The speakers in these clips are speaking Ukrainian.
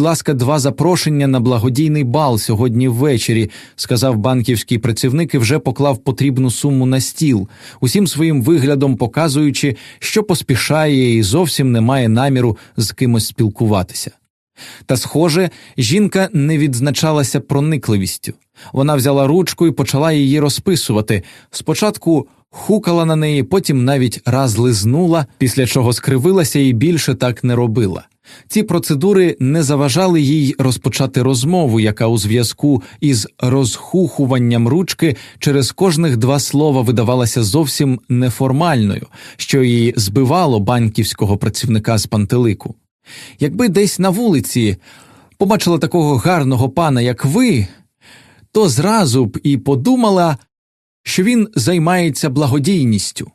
Ласка, два запрошення на благодійний бал сьогодні ввечері, сказав банківський працівник і вже поклав потрібну суму на стіл, усім своїм виглядом показуючи, що поспішає і зовсім не має наміру з кимось спілкуватися. Та, схоже, жінка не відзначалася проникливістю. Вона взяла ручку і почала її розписувати. Спочатку хукала на неї, потім навіть раз лизнула, після чого скривилася і більше так не робила. Ці процедури не заважали їй розпочати розмову, яка у зв'язку із розхухуванням ручки через кожних два слова видавалася зовсім неформальною, що її збивало банківського працівника з пантелику. Якби десь на вулиці побачила такого гарного пана, як ви, то зразу б і подумала, що він займається благодійністю.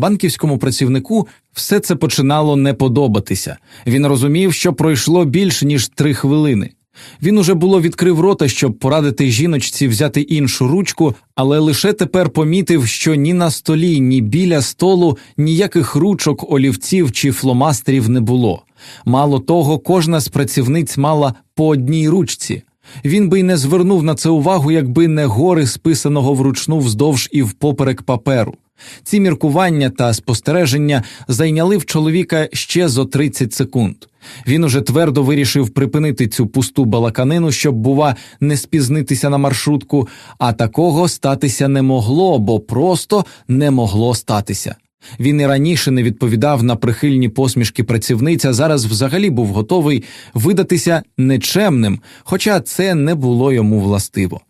Банківському працівнику все це починало не подобатися. Він розумів, що пройшло більш ніж три хвилини. Він уже було відкрив рота, щоб порадити жіночці взяти іншу ручку, але лише тепер помітив, що ні на столі, ні біля столу ніяких ручок, олівців чи фломастерів не було. Мало того, кожна з працівниць мала по одній ручці. Він би й не звернув на це увагу, якби не гори списаного вручну вздовж і впоперек паперу. Ці міркування та спостереження зайняли в чоловіка ще зо 30 секунд. Він уже твердо вирішив припинити цю пусту балаканину, щоб, бува, не спізнитися на маршрутку, а такого статися не могло, бо просто не могло статися. Він і раніше не відповідав на прихильні посмішки працівниця, зараз взагалі був готовий видатися нечемним, хоча це не було йому властиво.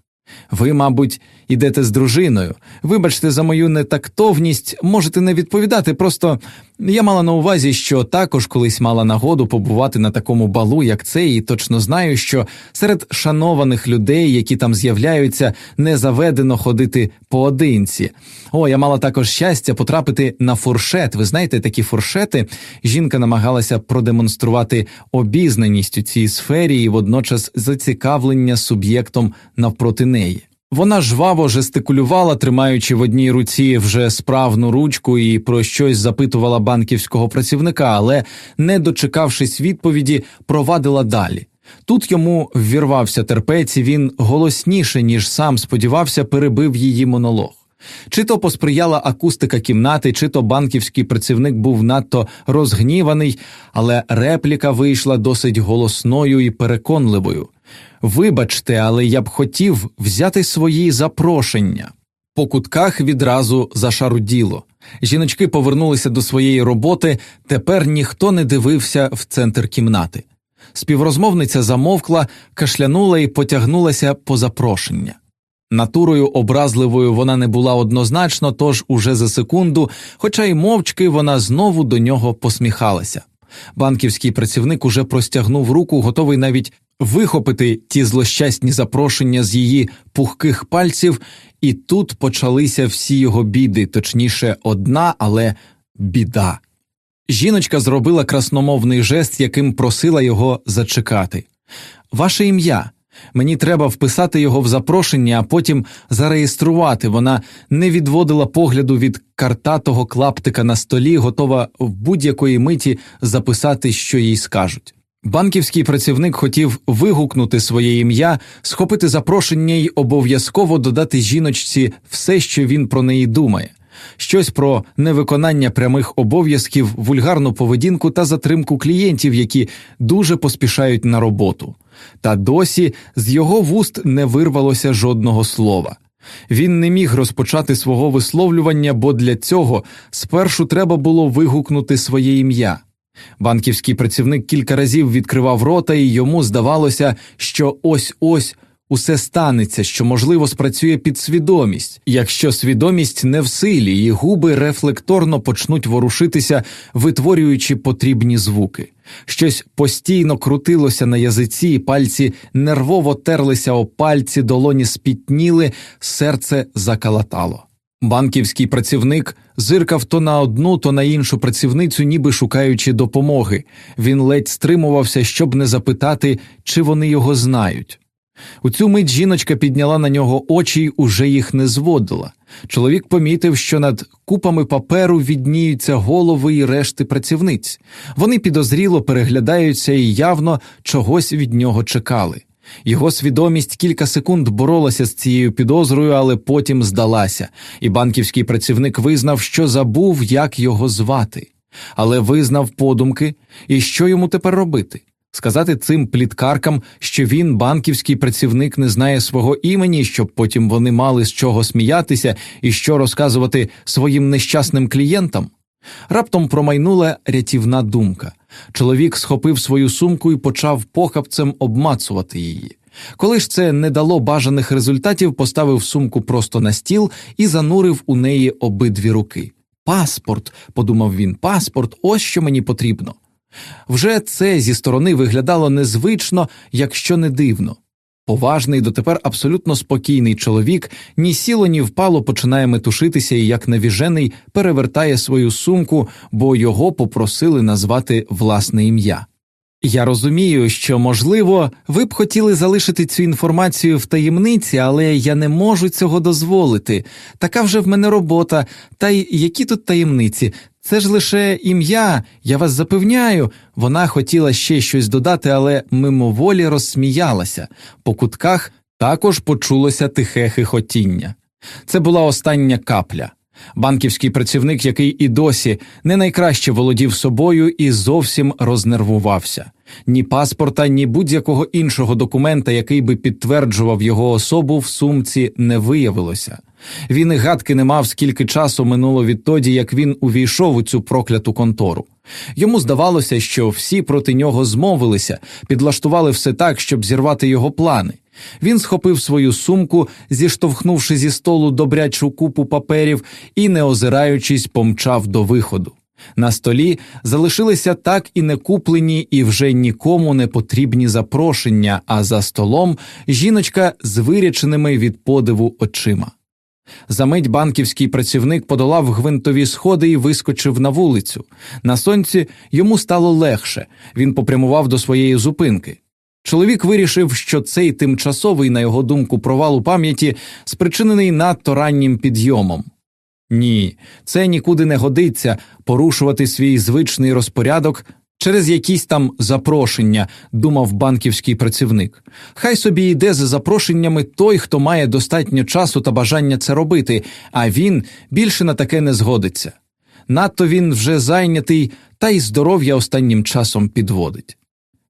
Ви, мабуть, ідете з дружиною. Вибачте за мою нетактовність, можете не відповідати. Просто я мала на увазі, що також колись мала нагоду побувати на такому балу, як цей, і точно знаю, що серед шанованих людей, які там з'являються, не заведено ходити поодинці. О, я мала також щастя потрапити на фуршет. Ви знаєте, такі фуршети жінка намагалася продемонструвати обізнаність у цій сфері і водночас зацікавлення суб'єктом навпроти неї. Вона жваво жестикулювала, тримаючи в одній руці вже справну ручку і про щось запитувала банківського працівника, але, не дочекавшись відповіді, провадила далі. Тут йому ввірвався терпець, і він голосніше, ніж сам сподівався, перебив її монолог. Чи то посприяла акустика кімнати, чи то банківський працівник був надто розгніваний, але репліка вийшла досить голосною і переконливою. Вибачте, але я б хотів взяти свої запрошення. По кутках відразу зашаруділо. Жіночки повернулися до своєї роботи, тепер ніхто не дивився в центр кімнати. Співрозмовниця замовкла, кашлянула і потягнулася по запрошення. Натурою образливою вона не була однозначно, тож уже за секунду, хоча й мовчки вона знову до нього посміхалася. Банківський працівник уже простягнув руку, готовий навіть вихопити ті злощасні запрошення з її пухких пальців, і тут почалися всі його біди, точніше, одна, але біда. Жіночка зробила красномовний жест, яким просила його зачекати. Ваше ім'я. Мені треба вписати його в запрошення, а потім зареєструвати. Вона не відводила погляду від картатого клаптика на столі, готова в будь-якої миті записати, що їй скажуть. Банківський працівник хотів вигукнути своє ім'я, схопити запрошення й обов'язково додати жіночці все, що він про неї думає, щось про невиконання прямих обов'язків, вульгарну поведінку та затримку клієнтів, які дуже поспішають на роботу. Та досі з його вуст не вирвалося жодного слова. Він не міг розпочати свого висловлювання, бо для цього спершу треба було вигукнути своє ім'я. Банківський працівник кілька разів відкривав рота, і йому здавалося, що ось ось усе станеться, що, можливо, спрацює підсвідомість, якщо свідомість не в силі, і губи рефлекторно почнуть ворушитися, витворюючи потрібні звуки. Щось постійно крутилося на язиці, пальці нервово терлися о пальці, долоні спітніли, серце закалатало. Банківський працівник зиркав то на одну, то на іншу працівницю, ніби шукаючи допомоги. Він ледь стримувався, щоб не запитати, чи вони його знають. У цю мить жіночка підняла на нього очі й уже їх не зводила. Чоловік помітив, що над купами паперу відніються голови й решти працівниць. Вони підозріло переглядаються і явно чогось від нього чекали. Його свідомість кілька секунд боролася з цією підозрою, але потім здалася, і банківський працівник визнав, що забув, як його звати, але визнав подумки, і що йому тепер робити. Сказати цим пліткаркам, що він, банківський працівник, не знає свого імені, щоб потім вони мали з чого сміятися і що розказувати своїм нещасним клієнтам. Раптом промайнула рятівна думка. Чоловік схопив свою сумку і почав похапцем обмацувати її. Коли ж це не дало бажаних результатів, поставив сумку просто на стіл і занурив у неї обидві руки. Паспорт, подумав він, паспорт, ось що мені потрібно. Вже це зі сторони виглядало незвично, якщо не дивно. Поважний, дотепер абсолютно спокійний чоловік ні сіло, ні впало починає метушитися і, як навіжений, перевертає свою сумку, бо його попросили назвати власне ім'я. Я розумію, що, можливо, ви б хотіли залишити цю інформацію в таємниці, але я не можу цього дозволити. Така вже в мене робота, та й які тут таємниці? Це ж лише ім'я, я вас запевняю. Вона хотіла ще щось додати, але мимоволі розсміялася. По кутках також почулося тихе хихотіння. Це була остання капля. Банківський працівник, який і досі не найкраще володів собою і зовсім рознервувався. Ні паспорта, ні будь-якого іншого документа, який би підтверджував його особу, в сумці не виявилося. Він і гадки не мав, скільки часу минуло відтоді, як він увійшов у цю прокляту контору. Йому здавалося, що всі проти нього змовилися, підлаштували все так, щоб зірвати його плани. Він схопив свою сумку, зіштовхнувши зі столу добрячу купу паперів і, не озираючись, помчав до виходу. На столі залишилися так і не куплені, і вже нікому не потрібні запрошення, а за столом жіночка з виряченими від подиву очима. Замить банківський працівник подолав гвинтові сходи і вискочив на вулицю. На сонці йому стало легше, він попрямував до своєї зупинки. Чоловік вирішив, що цей тимчасовий, на його думку, провал у пам'яті спричинений надто раннім підйомом. Ні, це нікуди не годиться порушувати свій звичний розпорядок через якісь там запрошення, думав банківський працівник. Хай собі йде за запрошеннями той, хто має достатньо часу та бажання це робити, а він більше на таке не згодиться. Надто він вже зайнятий, та й здоров'я останнім часом підводить.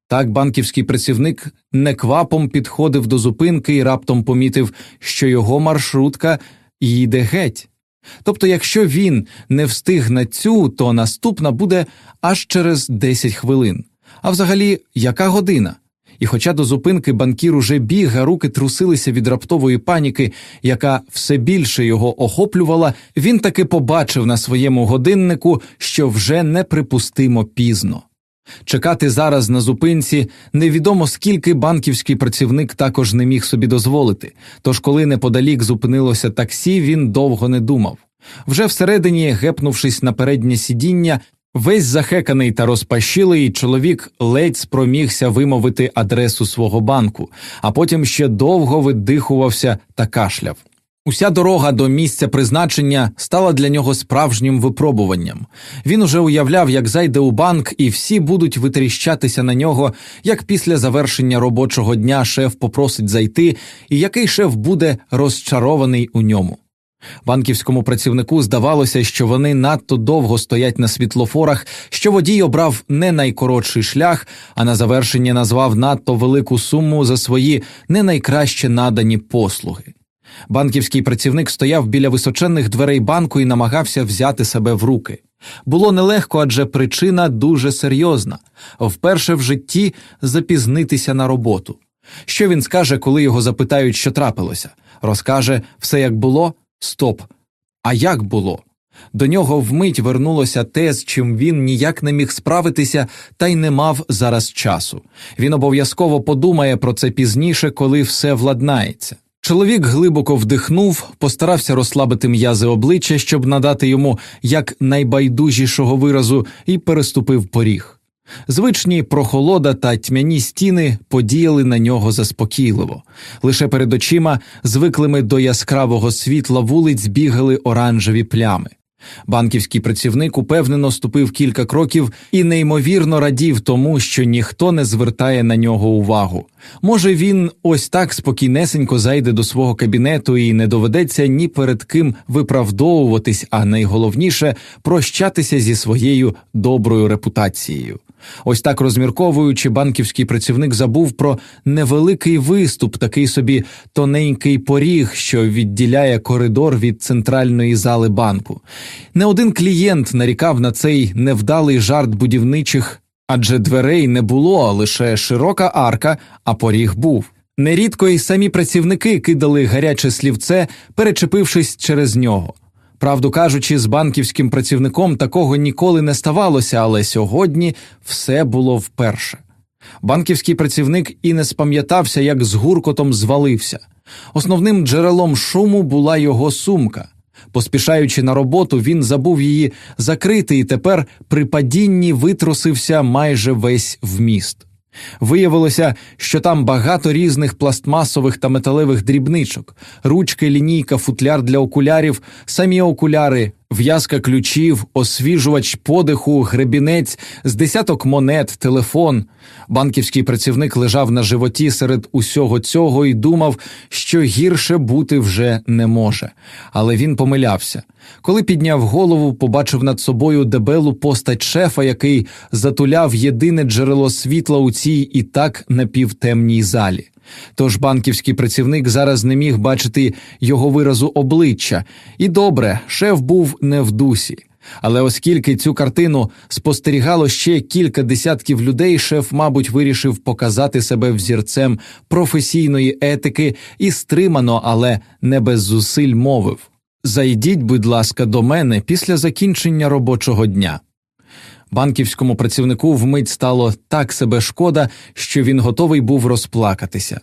Так банківський працівник неквапом підходив до зупинки і раптом помітив, що його маршрутка їде геть. Тобто, якщо він не встиг на цю, то наступна буде аж через 10 хвилин. А взагалі, яка година? І, хоча до зупинки банкір уже біг, а руки трусилися від раптової паніки, яка все більше його охоплювала, він таки побачив на своєму годиннику, що вже неприпустимо пізно. Чекати зараз на зупинці невідомо скільки банківський працівник також не міг собі дозволити, тож, коли неподалік зупинилося таксі, він довго не думав. Вже всередині, гепнувшись на переднє сидіння, весь захеканий та розпашілий чоловік ледь спромігся вимовити адресу свого банку, а потім ще довго видихувався та кашляв. Уся дорога до місця призначення стала для нього справжнім випробуванням. Він уже уявляв, як зайде у банк, і всі будуть витріщатися на нього, як після завершення робочого дня шеф попросить зайти, і який шеф буде розчарований у ньому. Банківському працівнику здавалося, що вони надто довго стоять на світлофорах, що водій обрав не найкоротший шлях, а на завершення назвав надто велику суму за свої не найкраще надані послуги. Банківський працівник стояв біля височенних дверей банку і намагався взяти себе в руки. Було нелегко, адже причина дуже серйозна вперше в житті запізнитися на роботу. Що він скаже, коли його запитають, що трапилося? Розкаже все як було? Стоп. А як було? До нього вмить вернулося те, з чим він ніяк не міг справитися, та й не мав зараз часу. Він обов'язково подумає про це пізніше, коли все владнається. Чоловік глибоко вдихнув, постарався розслабити м'язи обличчя, щоб надати йому як найбайдужішого виразу, і переступив поріг. Звичні прохолода та тьмяні стіни подіяли на нього заспокійливо. Лише перед очима, звиклими до яскравого світла вулиць, бігали оранжеві плями. Банківський працівник упевнено ступив кілька кроків і неймовірно радів тому, що ніхто не звертає на нього увагу. Може, він ось так спокійнесенько зайде до свого кабінету і не доведеться ні перед ким виправдовуватись, а найголовніше прощатися зі своєю доброю репутацією. Ось так розмірковуючи, банківський працівник забув про невеликий виступ, такий собі тоненький поріг, що відділяє коридор від центральної зали банку. Не один клієнт нарікав на цей невдалий жарт будівничих, адже дверей не було, лише широка арка, а поріг був. Нерідко й самі працівники кидали гаряче слівце, перечепившись через нього. Правду кажучи, з банківським працівником такого ніколи не ставалося, але сьогодні все було вперше. Банківський працівник і не спам'ятався, як з гуркотом звалився. Основним джерелом шуму була його сумка. Поспішаючи на роботу, він забув її закрити і тепер при падінні витрусився майже весь вміст. Виявилося, що там багато різних пластмасових та металевих дрібничок, ручки, лінійка, футляр для окулярів, самі окуляри, в'язка ключів, освіжувач подиху, гребінець, з десяток монет, телефон. Банківський працівник лежав на животі серед усього цього і думав, що гірше бути вже не може. Але він помилявся. Коли підняв голову, побачив над собою дебелу постать шефа, який затуляв єдине джерело світла у цій і так напівтемній залі. Тож банківський працівник зараз не міг бачити його виразу обличчя, і добре, шеф був не в дусі. Але оскільки цю картину спостерігало ще кілька десятків людей, шеф, мабуть, вирішив показати себе взірцем професійної етики і стримано, але не без зусиль мовив Зайдіть, будь ласка, до мене після закінчення робочого дня. Банківському працівнику вмить стало так себе шкода, що він готовий був розплакатися.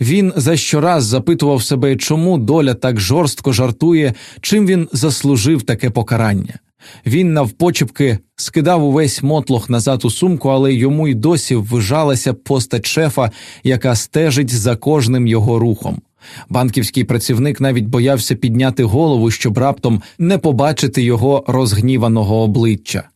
Він за щораз запитував себе, чому доля так жорстко жартує, чим він заслужив таке покарання. Він навпочепки скидав увесь мотлох назад у сумку, але йому й досі ввижалася постать шефа, яка стежить за кожним його рухом. Банківський працівник навіть боявся підняти голову, щоб раптом не побачити його розгніваного обличчя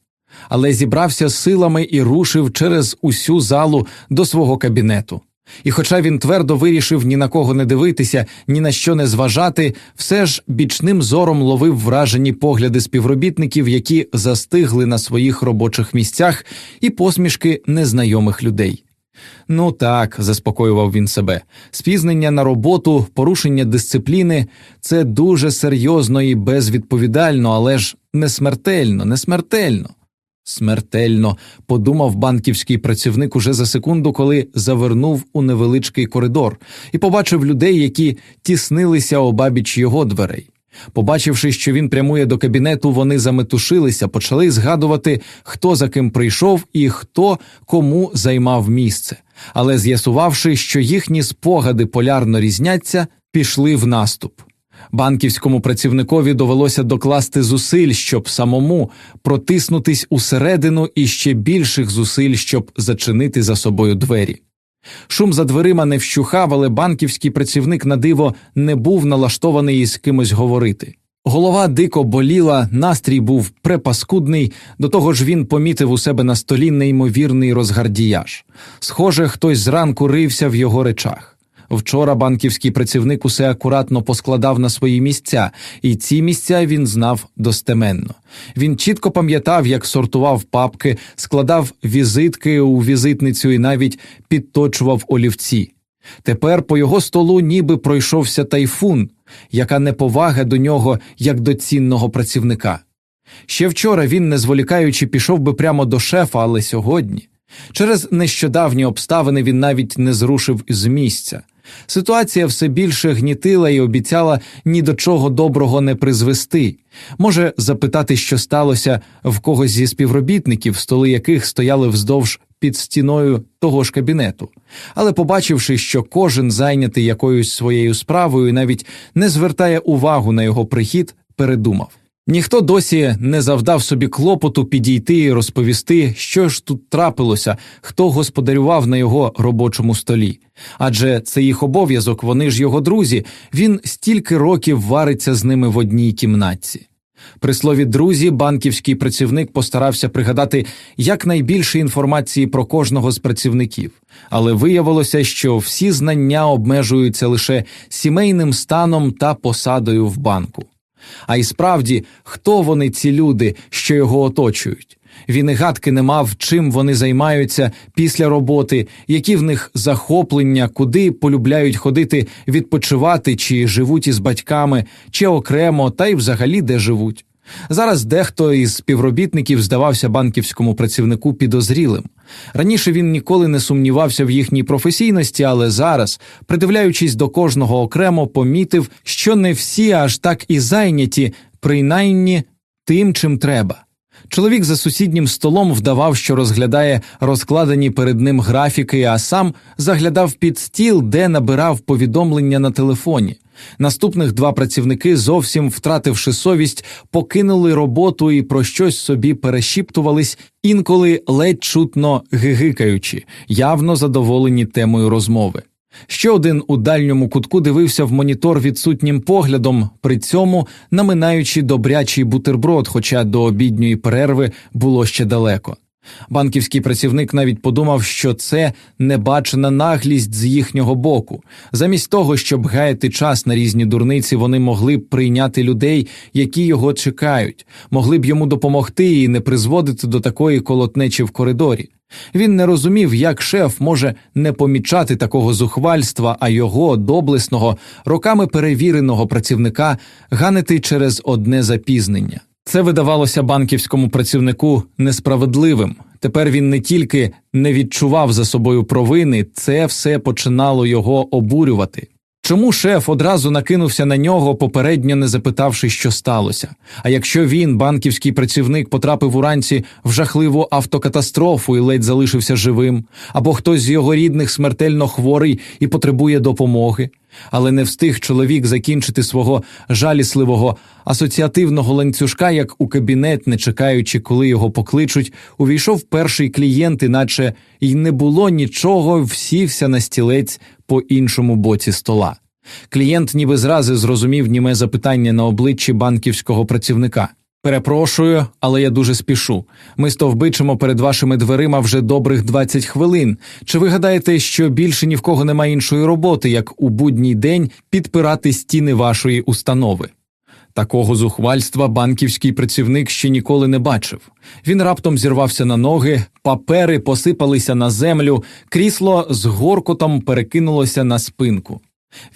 але зібрався силами і рушив через усю залу до свого кабінету. І, хоча він твердо вирішив ні на кого не дивитися, ні на що не зважати, все ж бічним зором ловив вражені погляди співробітників, які застигли на своїх робочих місцях, і посмішки незнайомих людей. Ну так, заспокоював він себе, спізнення на роботу, порушення дисципліни це дуже серйозно і безвідповідально, але ж не смертельно, не смертельно. Смертельно подумав банківський працівник уже за секунду, коли завернув у невеличкий коридор, і побачив людей, які тіснилися обабіч його дверей. Побачивши, що він прямує до кабінету, вони заметушилися, почали згадувати, хто за ким прийшов і хто кому займав місце. Але з'ясувавши, що їхні спогади полярно різняться, пішли в наступ. Банківському працівникові довелося докласти зусиль, щоб самому протиснутись усередину і ще більших зусиль, щоб зачинити за собою двері. Шум за дверима не вщухав, але банківський працівник на диво не був налаштований із кимось говорити. Голова дико боліла, настрій був препаскудний, до того ж він помітив у себе на столі неймовірний розгардіяж. Схоже, хтось зранку рився в його речах. Вчора банківський працівник усе акуратно поскладав на свої місця, і ці місця він знав достеменно. Він чітко пам'ятав, як сортував папки, складав візитки у візитницю і навіть підточував олівці. Тепер по його столу ніби пройшовся тайфун, яка неповага до нього як до цінного працівника. Ще вчора він, не зволікаючи, пішов би прямо до шефа, але сьогодні. Через нещодавні обставини він навіть не зрушив з місця. Ситуація все більше гнітила і обіцяла ні до чого доброго не призвести. Може запитати, що сталося в когось зі співробітників, столи яких стояли вздовж під стіною того ж кабінету, але, побачивши, що кожен зайнятий якоюсь своєю справою, навіть не звертає увагу на його прихід, передумав. Ніхто досі не завдав собі клопоту підійти і розповісти, що ж тут трапилося, хто господарював на його робочому столі. Адже це їх обов'язок, вони ж його друзі, він стільки років вариться з ними в одній кімнатці. При слові друзі, банківський працівник постарався пригадати якнайбільше інформації про кожного з працівників, але виявилося, що всі знання обмежуються лише сімейним станом та посадою в банку. А й справді, хто вони ці люди, що його оточують? Він і гадки не мав, чим вони займаються після роботи, які в них захоплення, куди полюбляють ходити відпочивати, чи живуть із батьками, чи окремо, та й взагалі де живуть. Зараз дехто із співробітників здавався банківському працівнику підозрілим. Раніше він ніколи не сумнівався в їхній професійності, але зараз, придивляючись до кожного окремо, помітив, що не всі аж так і зайняті, принаймні тим, чим треба. Чоловік за сусіднім столом вдавав, що розглядає розкладені перед ним графіки, а сам заглядав під стіл, де набирав повідомлення на телефоні. Наступних два працівники, зовсім втративши совість, покинули роботу і про щось собі перешіптувались, інколи ледь чутно гигикаючи, явно задоволені темою розмови. Ще один у дальньому кутку дивився в монітор відсутнім поглядом, при цьому наминаючи добрячий бутерброд, хоча до обідньої перерви було ще далеко. Банківський працівник навіть подумав, що це небачена наглість з їхнього боку. Замість того, щоб гаяти час на різні дурниці, вони могли б прийняти людей, які його чекають, могли б йому допомогти і не призводити до такої колотнечі в коридорі. Він не розумів, як шеф може не помічати такого зухвальства, а його доблесного, роками перевіреного працівника ганити через одне запізнення. Це видавалося банківському працівнику несправедливим. Тепер він не тільки не відчував за собою провини, це все починало його обурювати. Чому шеф одразу накинувся на нього, попередньо не запитавши, що сталося? А якщо він, банківський працівник, потрапив уранці в жахливу автокатастрофу і ледь залишився живим, або хтось з його рідних смертельно хворий і потребує допомоги, але не встиг чоловік закінчити свого жалісливого асоціативного ланцюжка, як у кабінет, не чекаючи, коли його покличуть, увійшов перший клієнт, іначе й не було нічого, всівся на стілець по іншому боці стола. Клієнт ніби зрази зрозумів німе запитання на обличчі банківського працівника. Перепрошую, але я дуже спішу. Ми стовбичимо перед вашими дверима вже добрих 20 хвилин. Чи ви гадаєте, що більше ні в кого немає іншої роботи, як у будній день підпирати стіни вашої установи? Такого зухвальства банківський працівник ще ніколи не бачив. Він раптом зірвався на ноги, папери посипалися на землю, крісло з горкотом перекинулося на спинку.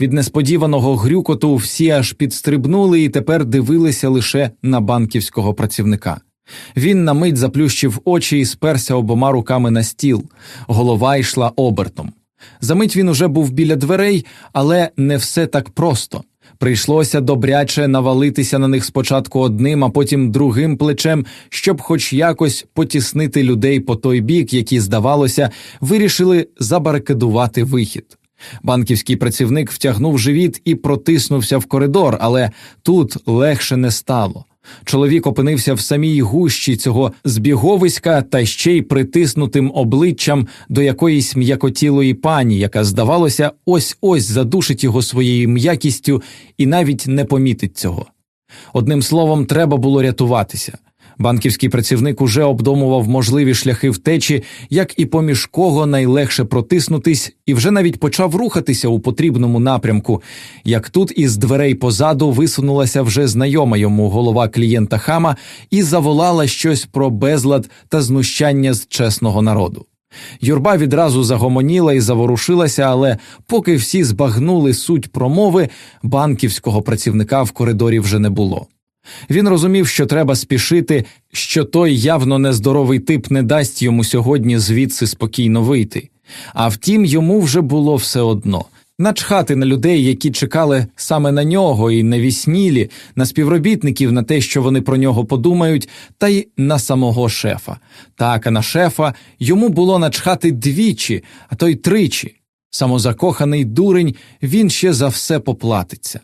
Від несподіваного грюкоту всі аж підстрибнули і тепер дивилися лише на банківського працівника. Він на мить заплющив очі і сперся обома руками на стіл, голова йшла обертом. Замить він уже був біля дверей, але не все так просто. Прийшлося добряче навалитися на них спочатку одним, а потім другим плечем, щоб хоч якось потіснити людей по той бік, які, здавалося, вирішили забарикадувати вихід. Банківський працівник втягнув живіт і протиснувся в коридор, але тут легше не стало. Чоловік опинився в самій гущі цього збіговиська та ще й притиснутим обличчям до якоїсь м'якотілої пані, яка, здавалося, ось ось задушить його своєю м'якістю і навіть не помітить цього. Одним словом, треба було рятуватися. Банківський працівник уже обдумував можливі шляхи втечі, як і поміж кого найлегше протиснутись, і вже навіть почав рухатися у потрібному напрямку. Як тут із дверей позаду висунулася вже знайома йому голова клієнта хама і заволала щось про безлад та знущання з чесного народу. Юрба відразу загомоніла і заворушилася, але поки всі збагнули суть промови, банківського працівника в коридорі вже не було. Він розумів, що треба спішити, що той явно нездоровий тип не дасть йому сьогодні звідси спокійно вийти. А втім, йому вже було все одно. Начхати на людей, які чекали саме на нього, і на віснілі, на співробітників, на те, що вони про нього подумають, та й на самого шефа. Так, а на шефа йому було начхати двічі, а то й тричі. Самозакоханий дурень він ще за все поплатиться.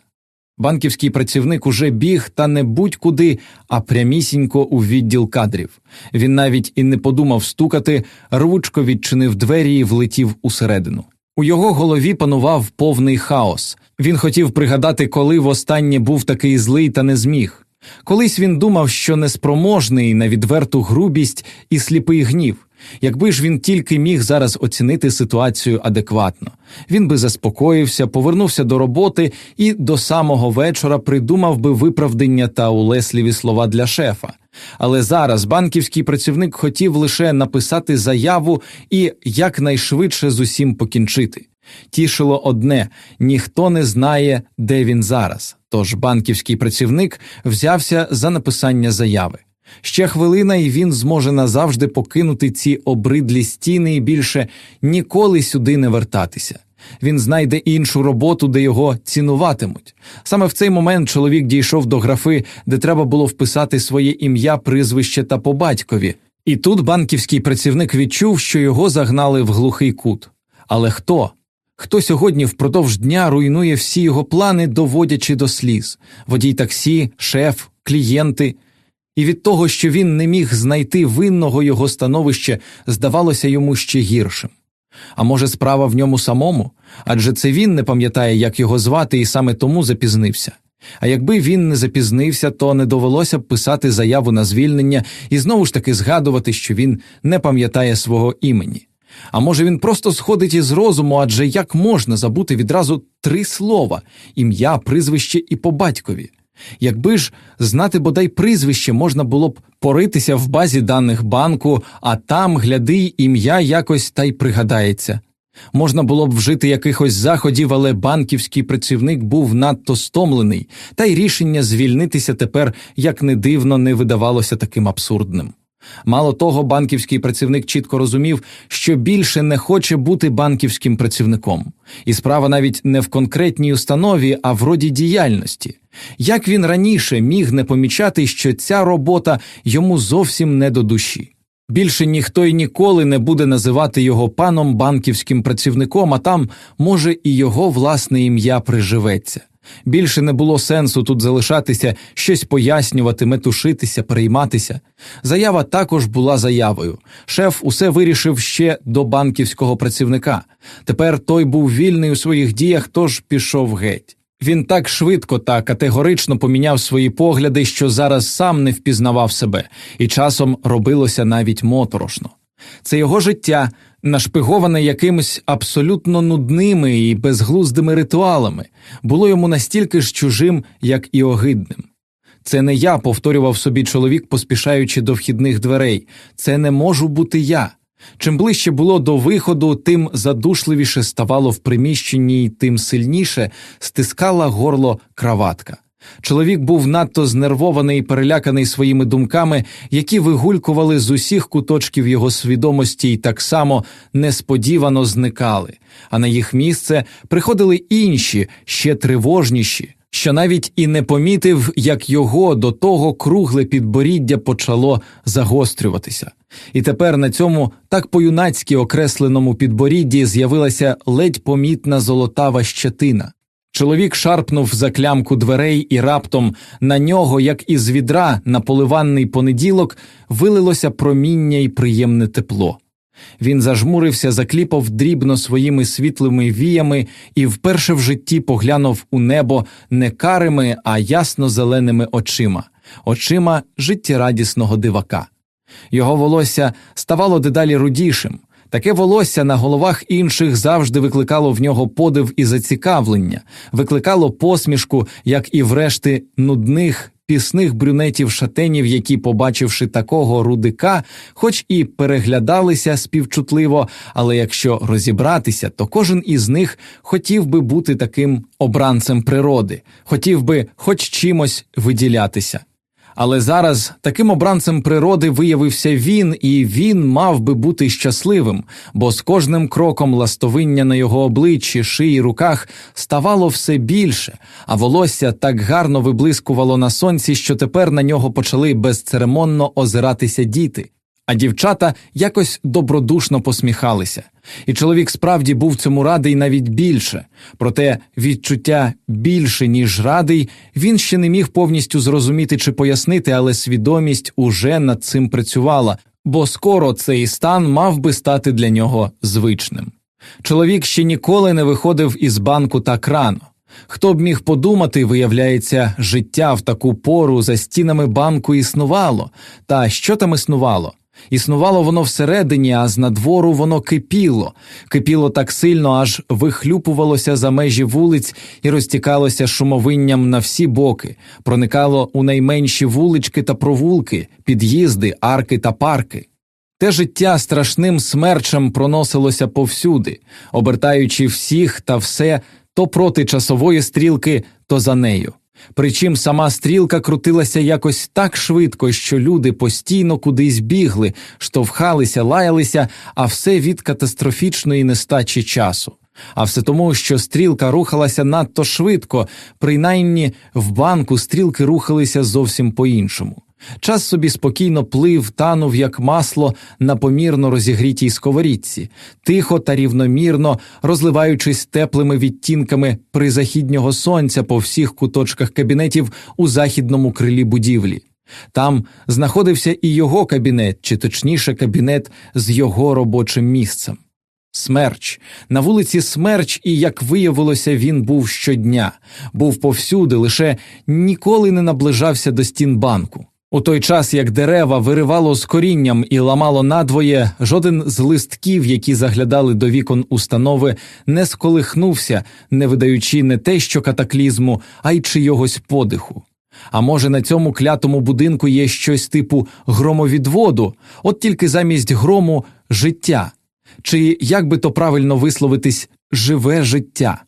Банківський працівник уже біг та не будь-куди, а прямісінько у відділ кадрів. Він навіть і не подумав стукати, рвучко відчинив двері і влетів усередину. У його голові панував повний хаос. Він хотів пригадати, коли востаннє був такий злий та не зміг. Колись він думав, що неспроможний на відверту грубість і сліпий гнів. Якби ж він тільки міг зараз оцінити ситуацію адекватно, він би заспокоївся, повернувся до роботи і до самого вечора придумав би виправдання та улесливі слова для шефа. Але зараз банківський працівник хотів лише написати заяву і якнайшвидше з усім покінчити. Тішило одне ніхто не знає, де він зараз. Тож банківський працівник взявся за написання заяви. Ще хвилина, і він зможе назавжди покинути ці обридлі стіни і більше ніколи сюди не вертатися. Він знайде іншу роботу, де його цінуватимуть. Саме в цей момент чоловік дійшов до графи, де треба було вписати своє ім'я, прізвище та по батькові. І тут банківський працівник відчув, що його загнали в глухий кут. Але хто? Хто сьогодні впродовж дня руйнує всі його плани, доводячи до сліз водій таксі, шеф, клієнти. І від того, що він не міг знайти винного його становище, здавалося йому ще гіршим. А може, справа в ньому самому? Адже це він не пам'ятає, як його звати, і саме тому запізнився. А якби він не запізнився, то не довелося б писати заяву на звільнення і знову ж таки згадувати, що він не пам'ятає свого імені. А може, він просто сходить із розуму, адже як можна забути відразу три слова ім'я, прізвище і по батькові? Якби ж знати бодай прізвище можна було б поритися в базі даних банку, а там, гляди, ім'я якось та й пригадається. Можна було б вжити якихось заходів, але банківський працівник був надто стомлений, та й рішення звільнитися тепер, як не дивно, не видавалося таким абсурдним. Мало того, банківський працівник чітко розумів, що більше не хоче бути банківським працівником, і справа навіть не в конкретній установі, а в роді діяльності. Як він раніше міг не помічати, що ця робота йому зовсім не до душі. Більше ніхто й ніколи не буде називати його паном банківським працівником, а там, може, і його власне ім'я приживеться. Більше не було сенсу тут залишатися, щось пояснювати, метушитися, перейматися. Заява також була заявою. Шеф усе вирішив ще до банківського працівника. Тепер той був вільний у своїх діях, тож пішов геть. Він так швидко та категорично поміняв свої погляди, що зараз сам не впізнавав себе, і часом робилося навіть моторошно. Це його життя, нашпиговане якимись абсолютно нудними і безглуздими ритуалами, було йому настільки ж чужим, як і огидним. Це не я, повторював собі чоловік, поспішаючи до вхідних дверей, це не можу бути я. Чим ближче було до виходу, тим задушливіше ставало в приміщенні, і тим сильніше стискала горло краватка. Чоловік був надто знервований і переляканий своїми думками, які вигулькували з усіх куточків його свідомості і так само несподівано зникали, а на їх місце приходили інші, ще тривожніші, що навіть і не помітив, як його до того кругле підборіддя почало загострюватися. І тепер на цьому так по юнацьки окресленому підборідді з'явилася ледь помітна золотава щетина. Чоловік шарпнув за клямку дверей, і раптом на нього, як із відра на поливанний понеділок, вилилося проміння і приємне тепло. Він зажмурився, закліпав дрібно своїми світлими віями і вперше в житті поглянув у небо не карими, а ясно зеленими очима, очима життєрадісного дивака. Його волосся ставало дедалі рудішим. Таке волосся на головах інших завжди викликало в нього подив і зацікавлення, викликало посмішку, як і врешті нудних пісних брюнетів шатенів, які, побачивши такого рудика, хоч і переглядалися співчутливо, але якщо розібратися, то кожен із них хотів би бути таким обранцем природи, хотів би хоч чимось виділятися. Але зараз таким обранцем природи виявився він, і він мав би бути щасливим, бо з кожним кроком ластовиння на його обличчі, шиї, руках ставало все більше, а волосся так гарно виблискувало на сонці, що тепер на нього почали безцеремонно озиратися діти. А дівчата якось добродушно посміхалися. І чоловік справді був цьому радий навіть більше, проте відчуття більше, ніж радий, він ще не міг повністю зрозуміти чи пояснити, але свідомість уже над цим працювала, бо скоро цей стан мав би стати для нього звичним. Чоловік ще ніколи не виходив із банку так рано. Хто б міг подумати, виявляється, життя в таку пору за стінами банку існувало, та що там існувало? Існувало воно всередині, а з надвору воно кипіло, кипіло так сильно, аж вихлюпувалося за межі вулиць і розтікалося шумовинням на всі боки, проникало у найменші вулички та провулки, під'їзди, арки та парки. Те життя страшним смерчем проносилося повсюди, обертаючи всіх та все то проти часової стрілки, то за нею. Причим сама стрілка крутилася якось так швидко, що люди постійно кудись бігли, штовхалися, лаялися, а все від катастрофічної нестачі часу. А все тому, що стрілка рухалася надто швидко, принаймні в банку стрілки рухалися зовсім по іншому. Час собі спокійно плив, танув, як масло на помірно розігрітій сковорідці, тихо та рівномірно розливаючись теплими відтінками призахіднього сонця по всіх куточках кабінетів у західному крилі будівлі. Там знаходився і його кабінет, чи точніше кабінет з його робочим місцем. Смерч на вулиці Смерч, і як виявилося, він був щодня, був повсюди, лише ніколи не наближався до стін банку. У той час, як дерева виривало з корінням і ламало надвоє, жоден з листків, які заглядали до вікон установи, не сколихнувся, не видаючи не те, що катаклізму, а й чийогось подиху. А може, на цьому клятому будинку є щось типу громовідводу, от тільки замість грому життя, чи як би то правильно висловитись, живе життя.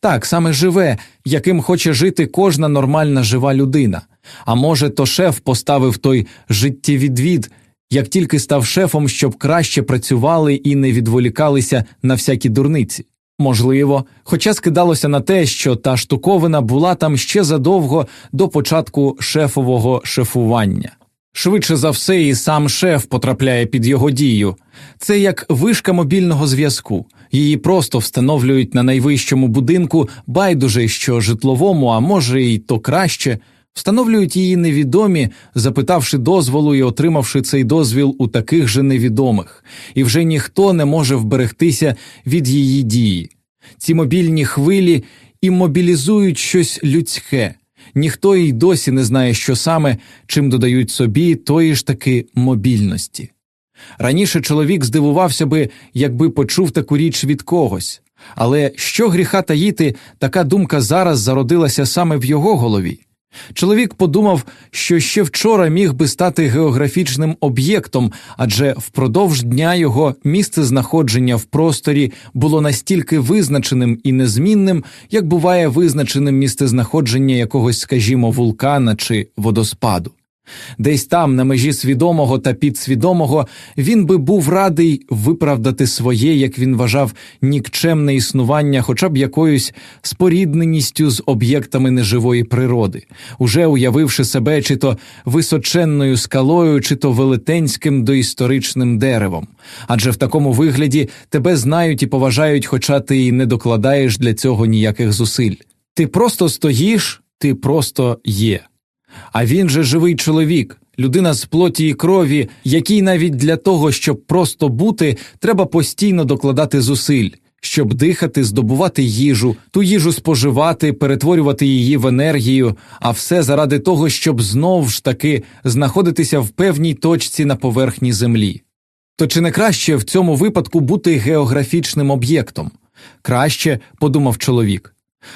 Так, саме живе, яким хоче жити кожна нормальна жива людина. А може, то шеф поставив той життєвідвід, як тільки став шефом, щоб краще працювали і не відволікалися на всякі дурниці. Можливо, хоча скидалося на те, що та штуковина була там ще задовго до початку шефового шефування. Швидше за все, і сам шеф потрапляє під його дію. Це як вишка мобільного зв'язку. Її просто встановлюють на найвищому будинку, байдуже що житловому, а може, й то краще. Встановлюють її невідомі, запитавши дозволу і отримавши цей дозвіл у таких же невідомих, і вже ніхто не може вберегтися від її дії. Ці мобільні хвилі іммобілізують щось людське, ніхто й досі не знає, що саме, чим додають собі тої ж таки мобільності. Раніше чоловік здивувався би, якби почув таку річ від когось, але що гріха таїти, така думка зараз зародилася саме в його голові. Чоловік подумав, що ще вчора міг би стати географічним об'єктом, адже впродовж дня його місце знаходження в просторі було настільки визначеним і незмінним, як буває визначеним місце знаходження якогось, скажімо, вулкана чи водоспаду. Десь там, на межі свідомого та підсвідомого, він би був радий виправдати своє, як він вважав, нікчемне існування, хоча б якоюсь спорідненістю з об'єктами неживої природи, уже уявивши себе чи то височенною скалою, чи то велетенським доісторичним деревом. Адже в такому вигляді тебе знають і поважають, хоча ти й не докладаєш для цього ніяких зусиль. Ти просто стоїш, ти просто є. А він же живий чоловік, людина з плоті і крові, який навіть для того, щоб просто бути, треба постійно докладати зусиль, щоб дихати, здобувати їжу, ту їжу споживати, перетворювати її в енергію, а все заради того, щоб знов ж таки знаходитися в певній точці на поверхні землі. То чи не краще в цьому випадку бути географічним об'єктом? Краще, подумав чоловік.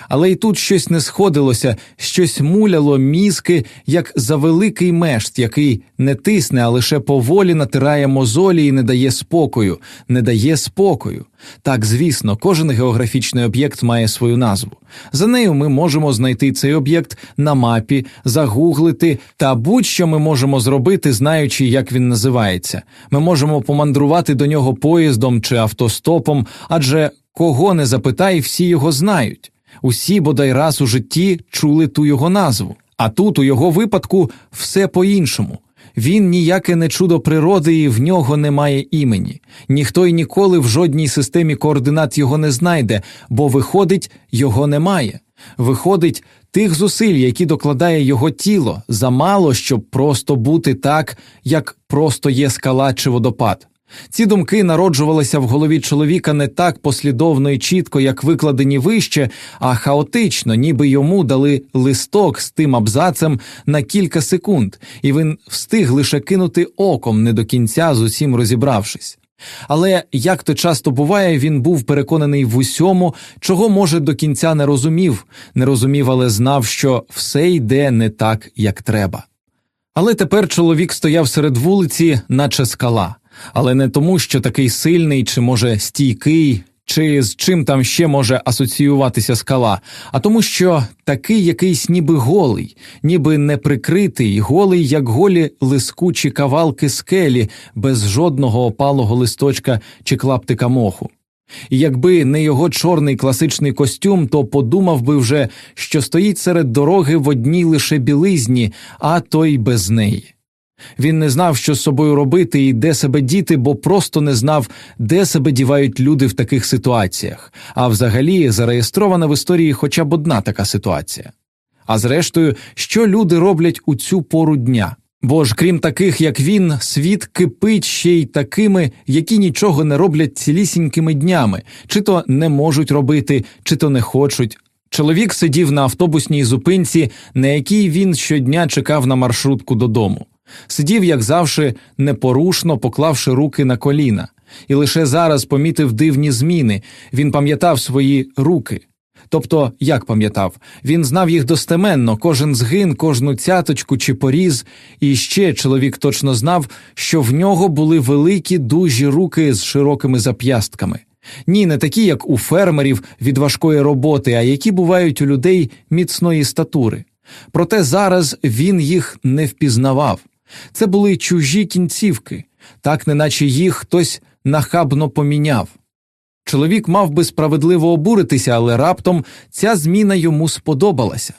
Але й тут щось не сходилося, щось муляло мізки, як завеликий мешт, який не тисне, а лише поволі натирає мозолі і не дає спокою, не дає спокою. Так, звісно, кожен географічний об'єкт має свою назву. За нею ми можемо знайти цей об'єкт на мапі, загуглити, та будь-що ми можемо зробити, знаючи, як він називається. Ми можемо помандрувати до нього поїздом чи автостопом, адже кого не запитай, всі його знають. Усі бодай раз у житті чули ту його назву, а тут, у його випадку, все по іншому. Він ніяке не чудо природи, і в нього немає імені. Ніхто й ніколи в жодній системі координат його не знайде, бо виходить, його немає. Виходить, тих зусиль, які докладає його тіло, замало, щоб просто бути так, як просто є скала чи водопад. Ці думки народжувалися в голові чоловіка не так послідовно і чітко, як викладені вище, а хаотично, ніби йому дали листок з тим абзацем на кілька секунд, і він встиг лише кинути оком не до кінця з усім розібравшись. Але, як то часто буває, він був переконаний в усьому, чого, може, до кінця не розумів, не розумів, але знав, що все йде не так, як треба. Але тепер чоловік стояв серед вулиці, наче скала але не тому, що такий сильний чи, може, стійкий, чи з чим там ще може асоціюватися скала, а тому, що такий якийсь ніби голий, ніби неприкритий, голий, як голі лискучі кавалки скелі, без жодного опалого листочка чи клаптика моху. І якби не його чорний класичний костюм, то подумав би вже, що стоїть серед дороги в одній лише білизні, а то й без неї. Він не знав, що з собою робити і де себе діти, бо просто не знав, де себе дівають люди в таких ситуаціях, а взагалі зареєстрована в історії хоча б одна така ситуація. А зрештою, що люди роблять у цю пору дня? Бо ж, крім таких, як він, світ кипить ще й такими, які нічого не роблять цілісінькими днями, чи то не можуть робити, чи то не хочуть. Чоловік сидів на автобусній зупинці, на якій він щодня чекав на маршрутку додому сидів, як завжди, непорушно поклавши руки на коліна, і лише зараз помітив дивні зміни. Він пам'ятав свої руки. Тобто, як пам'ятав, він знав їх достеменно, кожен згин, кожну цяточку чи поріз, і ще чоловік точно знав, що в нього були великі дужі руки з широкими зап'ястками. Ні, не такі, як у фермерів від важкої роботи, а які бувають у людей міцної статури. Проте зараз він їх не впізнавав. Це були чужі кінцівки, так неначе їх хтось нахабно поміняв. Чоловік мав би справедливо обуритися, але раптом ця зміна йому сподобалася.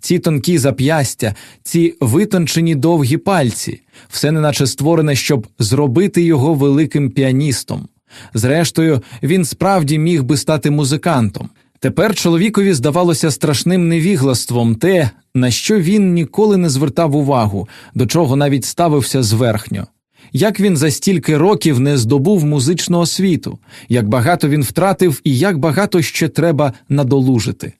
Ці тонкі зап'ястя, ці витончені довгі пальці, все неначе створене, щоб зробити його великим піаністом. Зрештою, він справді міг би стати музикантом. Тепер чоловікові здавалося страшним невіглаством те, на що він ніколи не звертав увагу, до чого навіть ставився зверхньо. Як він за стільки років не здобув музичного світу, як багато він втратив і як багато ще треба надолужити.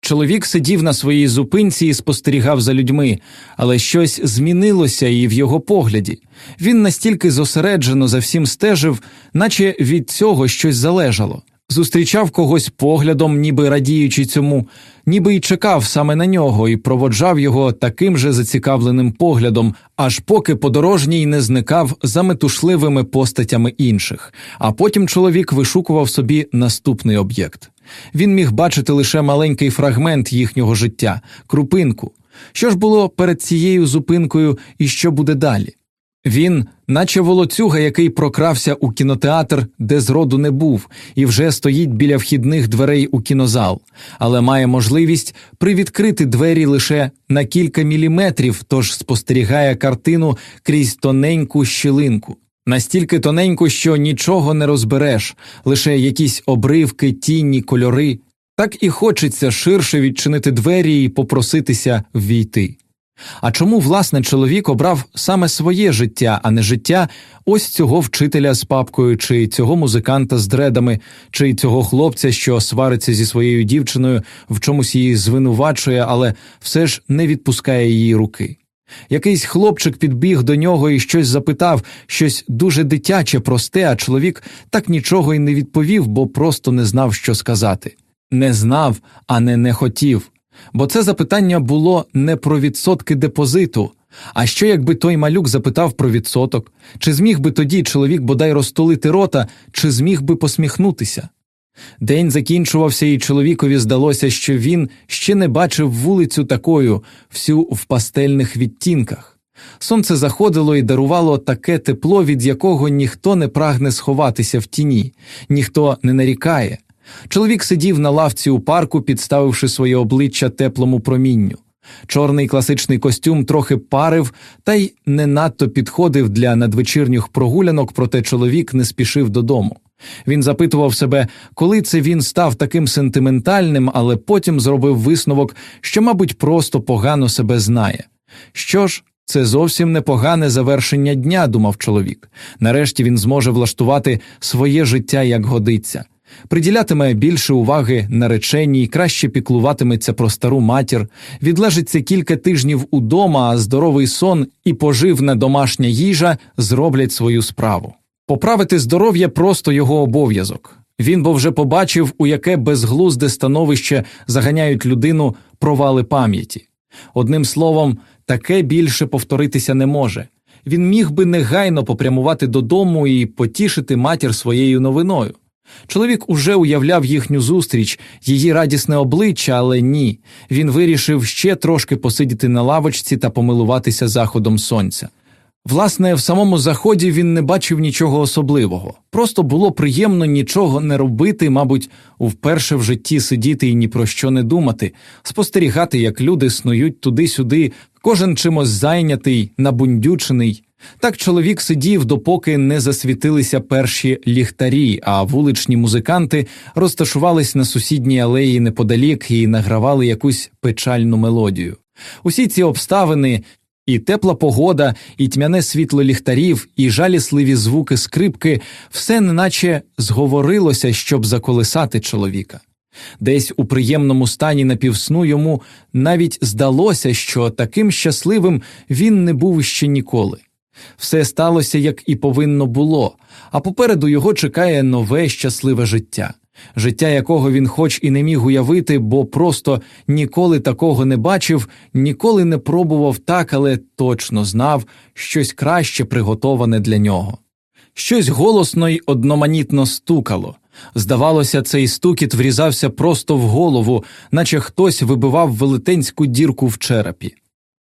Чоловік сидів на своїй зупинці і спостерігав за людьми, але щось змінилося і в його погляді. Він настільки зосереджено за всім стежив, наче від цього щось залежало зустрічав когось поглядом, ніби радіючи цьому, ніби й чекав саме на нього і проводжав його таким же зацікавленим поглядом, аж поки подорожній не зникав за метушливими постатями інших, а потім чоловік вишукував собі наступний об'єкт. Він міг бачити лише маленький фрагмент їхнього життя, крупинку. Що ж було перед цією зупинкою і що буде далі? Він, наче волоцюга, який прокрався у кінотеатр, де зроду не був, і вже стоїть біля вхідних дверей у кінозал, але має можливість привідкрити двері лише на кілька міліметрів, тож спостерігає картину крізь тоненьку щілинку. Настільки тоненьку, що нічого не розбереш, лише якісь обривки, тінні, кольори. Так і хочеться ширше відчинити двері і попроситися ввійти. А чому, власне, чоловік обрав саме своє життя, а не життя ось цього вчителя з папкою, чи цього музиканта з дредами, чи цього хлопця, що свариться зі своєю дівчиною, в чомусь її звинувачує, але все ж не відпускає її руки? Якийсь хлопчик підбіг до нього і щось запитав, щось дуже дитяче, просте, а чоловік так нічого й не відповів, бо просто не знав, що сказати. Не знав, а не не хотів. Бо це запитання було не про відсотки депозиту. А що якби той малюк запитав про відсоток, чи зміг би тоді чоловік бодай розтулити рота, чи зміг би посміхнутися? День закінчувався, і чоловікові здалося, що він ще не бачив вулицю такою, всю в пастельних відтінках. Сонце заходило і дарувало таке тепло, від якого ніхто не прагне сховатися в тіні, ніхто не нарікає. Чоловік сидів на лавці у парку, підставивши своє обличчя теплому промінню. Чорний класичний костюм трохи парив та й не надто підходив для надвечірніх прогулянок, проте чоловік не спішив додому. Він запитував себе, коли це він став таким сентиментальним, але потім зробив висновок, що, мабуть, просто погано себе знає. Що ж, це зовсім непогане завершення дня, думав чоловік. Нарешті він зможе влаштувати своє життя як годиться приділятиме більше уваги нареченій, краще піклуватиметься про стару матір, відлежиться кілька тижнів удома, а здоровий сон і поживна домашня їжа зроблять свою справу. Поправити здоров'я просто його обов'язок. Він бо вже побачив, у яке безглузде становище заганяють людину провали пам'яті. Одним словом, таке більше повторитися не може. Він міг би негайно попрямувати додому і потішити матір своєю новиною. Чоловік уже уявляв їхню зустріч, її радісне обличчя, але ні. Він вирішив ще трошки посидіти на лавочці та помилуватися заходом сонця. Власне, в самому заході він не бачив нічого особливого, просто було приємно нічого не робити, мабуть, вперше в житті сидіти і ні про що не думати, спостерігати, як люди снують туди-сюди, кожен чимось зайнятий, набундючений. Так чоловік сидів, допоки не засвітилися перші ліхтарі, а вуличні музиканти розташувались на сусідній алеї неподалік і награвали якусь печальну мелодію. Усі ці обставини. І тепла погода, і тьмяне світло ліхтарів, і жалісливі звуки скрипки все неначе зговорилося, щоб заколисати чоловіка. Десь у приємному стані напівсну йому навіть здалося, що таким щасливим він не був ще ніколи. Все сталося, як і повинно було, а попереду його чекає нове щасливе життя, життя якого він хоч і не міг уявити, бо просто ніколи такого не бачив, ніколи не пробував так, але точно знав щось краще приготоване для нього. Щось голосно й одноманітно стукало. Здавалося, цей стукіт врізався просто в голову, наче хтось вибивав велетенську дірку в черепі.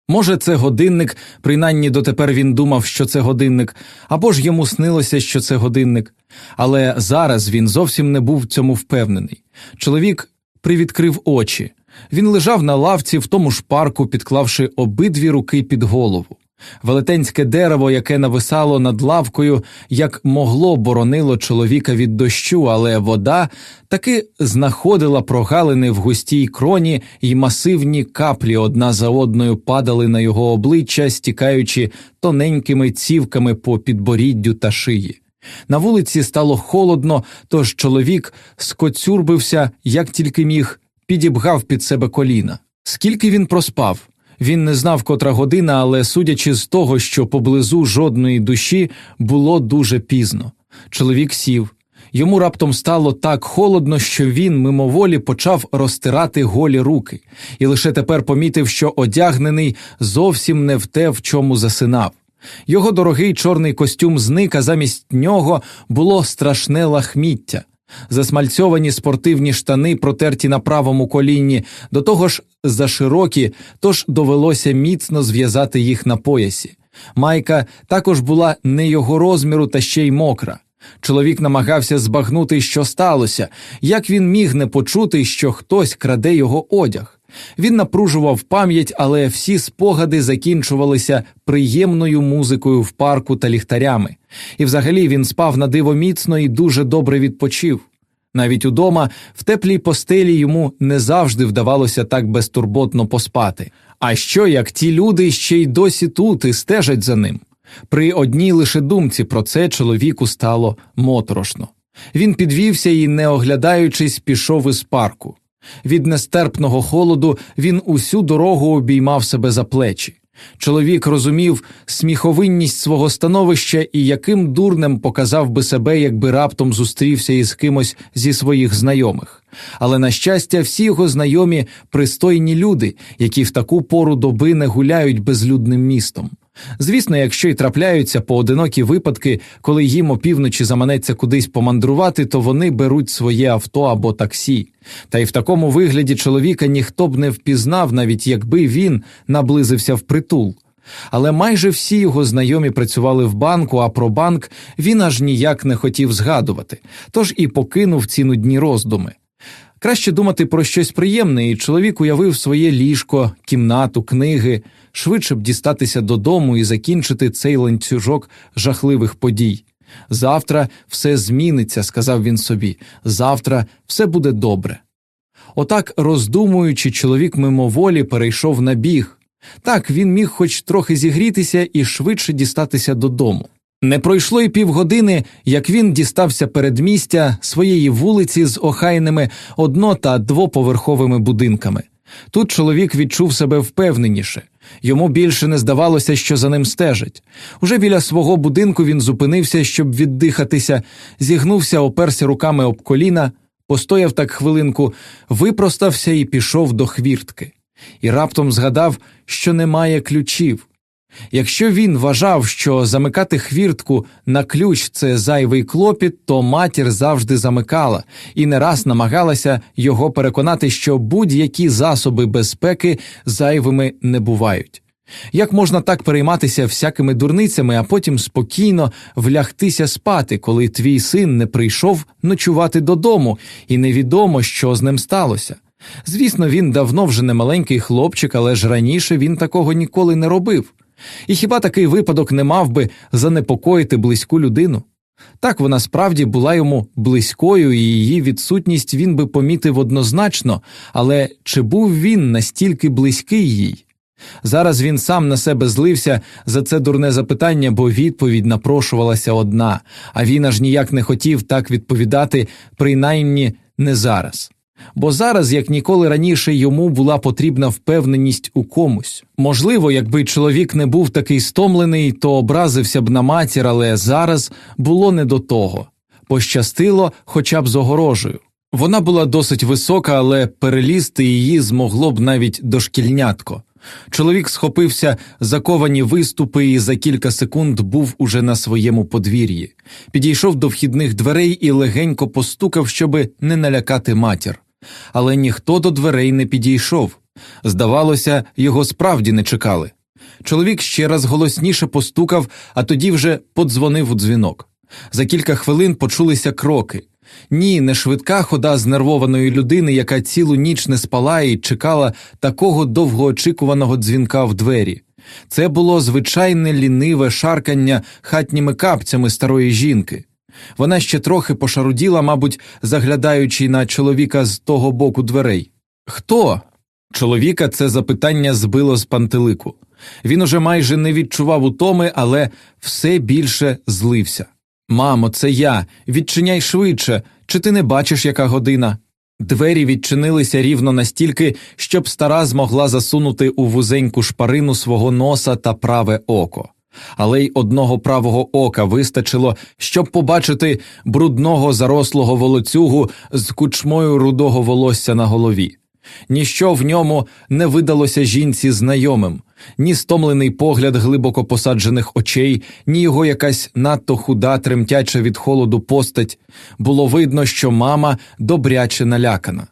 Може, це годинник, принаймні дотепер він думав, що це годинник, або ж йому снилося, що це годинник, але зараз він зовсім не був цьому впевнений. Чоловік привідкрив очі. Він лежав на лавці в тому ж парку, підклавши обидві руки під голову. Велетенське дерево, яке нависало над лавкою, як могло боронило чоловіка від дощу, але вода таки знаходила прогалини в густій кроні, і масивні каплі одна за одною падали на його обличчя, стікаючи тоненькими цівками по підборіддю та шиї. На вулиці стало холодно, тож чоловік скоцюрбився, як тільки міг, підібгав під себе коліна. Скільки він проспав? Він не знав котра година, але судячи з того, що поблизу жодної душі було дуже пізно. Чоловік сів. Йому раптом стало так холодно, що він мимоволі почав розтирати голі руки, і лише тепер помітив, що одягнений зовсім не в те, в чому засинав. Його дорогий чорний костюм зник, а замість нього було страшне лахміття. Засмальцьовані спортивні штани, протерті на правому колінні, до того ж заширокі, тож довелося міцно зв'язати їх на поясі. Майка також була не його розміру та ще й мокра. Чоловік намагався збагнути, що сталося, як він міг не почути, що хтось краде його одяг. Він напружував пам'ять, але всі спогади закінчувалися приємною музикою в парку та ліхтарями, і взагалі він спав на диво міцно і дуже добре відпочив. Навіть удома, в теплій постелі йому не завжди вдавалося так безтурботно поспати. А що як ті люди ще й досі тут і стежать за ним? При одній лише думці про це чоловіку стало моторошно. Він підвівся і, не оглядаючись, пішов із парку. Від нестерпного холоду він усю дорогу обіймав себе за плечі. Чоловік розумів сміховинність свого становища і яким дурнем показав би себе, якби раптом зустрівся із кимось зі своїх знайомих. Але, на щастя, всі його знайомі пристойні люди, які в таку пору доби не гуляють безлюдним містом. Звісно, якщо й трапляються поодинокі випадки, коли їм опівночі заманеться кудись помандрувати, то вони беруть своє авто або таксі. Та й в такому вигляді чоловіка ніхто б не впізнав, навіть якби він наблизився в притул. Але майже всі його знайомі працювали в банку, а про банк він аж ніяк не хотів згадувати, тож і покинув ці нудні роздуми. Краще думати про щось приємне, і чоловік уявив своє ліжко, кімнату, книги, швидше б дістатися додому і закінчити цей ланцюжок жахливих подій. Завтра все зміниться, сказав він собі, завтра все буде добре. Отак, роздумуючи, чоловік мимоволі перейшов на біг. Так він міг хоч трохи зігрітися і швидше дістатися додому. Не пройшло й півгодини, як він дістався передмістя своєї вулиці з охайними одно та двоповерховими будинками. Тут чоловік відчув себе впевненіше йому більше не здавалося, що за ним стежать. Уже біля свого будинку він зупинився, щоб віддихатися, зігнувся, оперся руками об коліна, постояв так хвилинку, випростався і пішов до хвіртки, і раптом згадав, що немає ключів. Якщо він вважав, що замикати хвіртку на ключ це зайвий клопіт, то матір завжди замикала і не раз намагалася його переконати, що будь-які засоби безпеки зайвими не бувають. Як можна так перейматися всякими дурницями, а потім спокійно влягтися спати, коли твій син не прийшов ночувати додому, і невідомо, що з ним сталося? Звісно, він давно вже не маленький хлопчик, але ж раніше він такого ніколи не робив. І хіба такий випадок не мав би занепокоїти близьку людину? Так вона справді була йому близькою, і її відсутність він би помітив однозначно, але чи був він настільки близький їй? Зараз він сам на себе злився за це дурне запитання, бо відповідь напрошувалася одна, а він аж ніяк не хотів так відповідати, принаймні не зараз. Бо зараз, як ніколи раніше, йому була потрібна впевненість у комусь. Можливо, якби чоловік не був такий стомлений, то образився б на матір, але зараз було не до того пощастило хоча б з огорожею. Вона була досить висока, але перелізти її змогло б навіть дошкільнятко. Чоловік схопився заковані виступи і за кілька секунд був уже на своєму подвір'ї, підійшов до вхідних дверей і легенько постукав, щоби не налякати матір але ніхто до дверей не підійшов. Здавалося, його справді не чекали. Чоловік ще раз голосніше постукав, а тоді вже подзвонив у дзвінок. За кілька хвилин почулися кроки. Ні, не швидка хода знервованої людини, яка цілу ніч не спала і чекала такого довгоочікуваного дзвінка в двері. Це було звичайне ліниве шаркання хатніми капцями старої жінки. Вона ще трохи пошаруділа, мабуть, заглядаючи на чоловіка з того боку дверей. Хто? Чоловіка це запитання збило з пантелику. Він уже майже не відчував утоми, але все більше злився. Мамо, це я. Відчиняй швидше. Чи ти не бачиш, яка година? Двері відчинилися рівно настільки, щоб стара змогла засунути у вузеньку шпарину свого носа та праве око але й одного правого ока вистачило, щоб побачити брудного зарослого волоцюгу з кучмою рудого волосся на голові. Ніщо в ньому не видалося жінці знайомим, ні стомлений погляд глибоко посаджених очей, ні його якась надто худа, тремтяча від холоду постать. Було видно, що мама добряче налякана.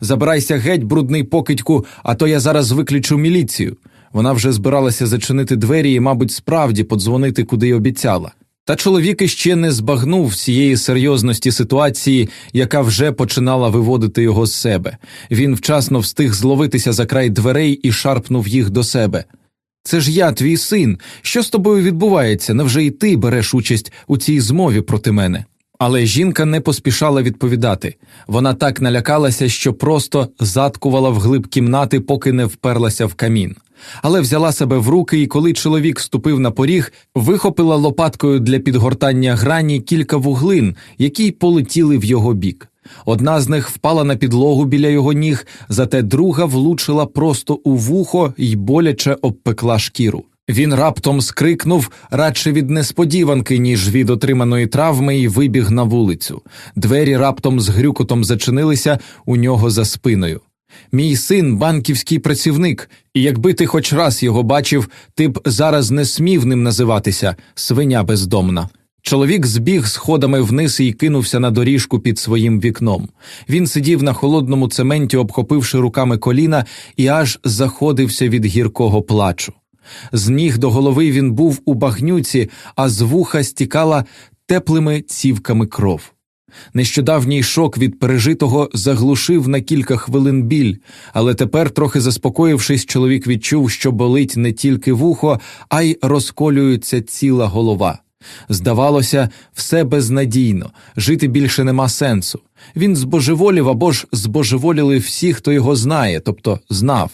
Забирайся геть, брудний покидьку, а то я зараз виключу міліцію. Вона вже збиралася зачинити двері і, мабуть, справді подзвонити, куди й обіцяла. Та чоловік іще не збагнув всієї серйозності ситуації, яка вже починала виводити його з себе. Він вчасно встиг зловитися за край дверей і шарпнув їх до себе. Це ж я, твій син. Що з тобою відбувається? Невже і ти береш участь у цій змові проти мене? Але жінка не поспішала відповідати вона так налякалася, що просто заткувала вглиб кімнати, поки не вперлася в камін але взяла себе в руки, і коли чоловік ступив на поріг, вихопила лопаткою для підгортання грані кілька вуглин, які полетіли в його бік. Одна з них впала на підлогу біля його ніг, зате друга влучила просто у вухо і боляче обпекла шкіру. Він раптом скрикнув радше від несподіванки, ніж від отриманої травми, і вибіг на вулицю. Двері раптом з грюкотом зачинилися у нього за спиною. Мій син банківський працівник, і якби ти хоч раз його бачив, ти б зараз не смів ним називатися свиня бездомна. Чоловік збіг сходами вниз і кинувся на доріжку під своїм вікном. Він сидів на холодному цементі, обхопивши руками коліна, і аж заходився від гіркого плачу. З ніг до голови він був у багнюці, а з вуха стікала теплими цівками кров. Нещодавній шок від пережитого заглушив на кілька хвилин біль, але тепер, трохи заспокоївшись, чоловік відчув, що болить не тільки вухо, а й розколюється ціла голова. Здавалося, все безнадійно, жити більше нема сенсу. Він збожеволів або ж збожеволіли всі, хто його знає, тобто знав.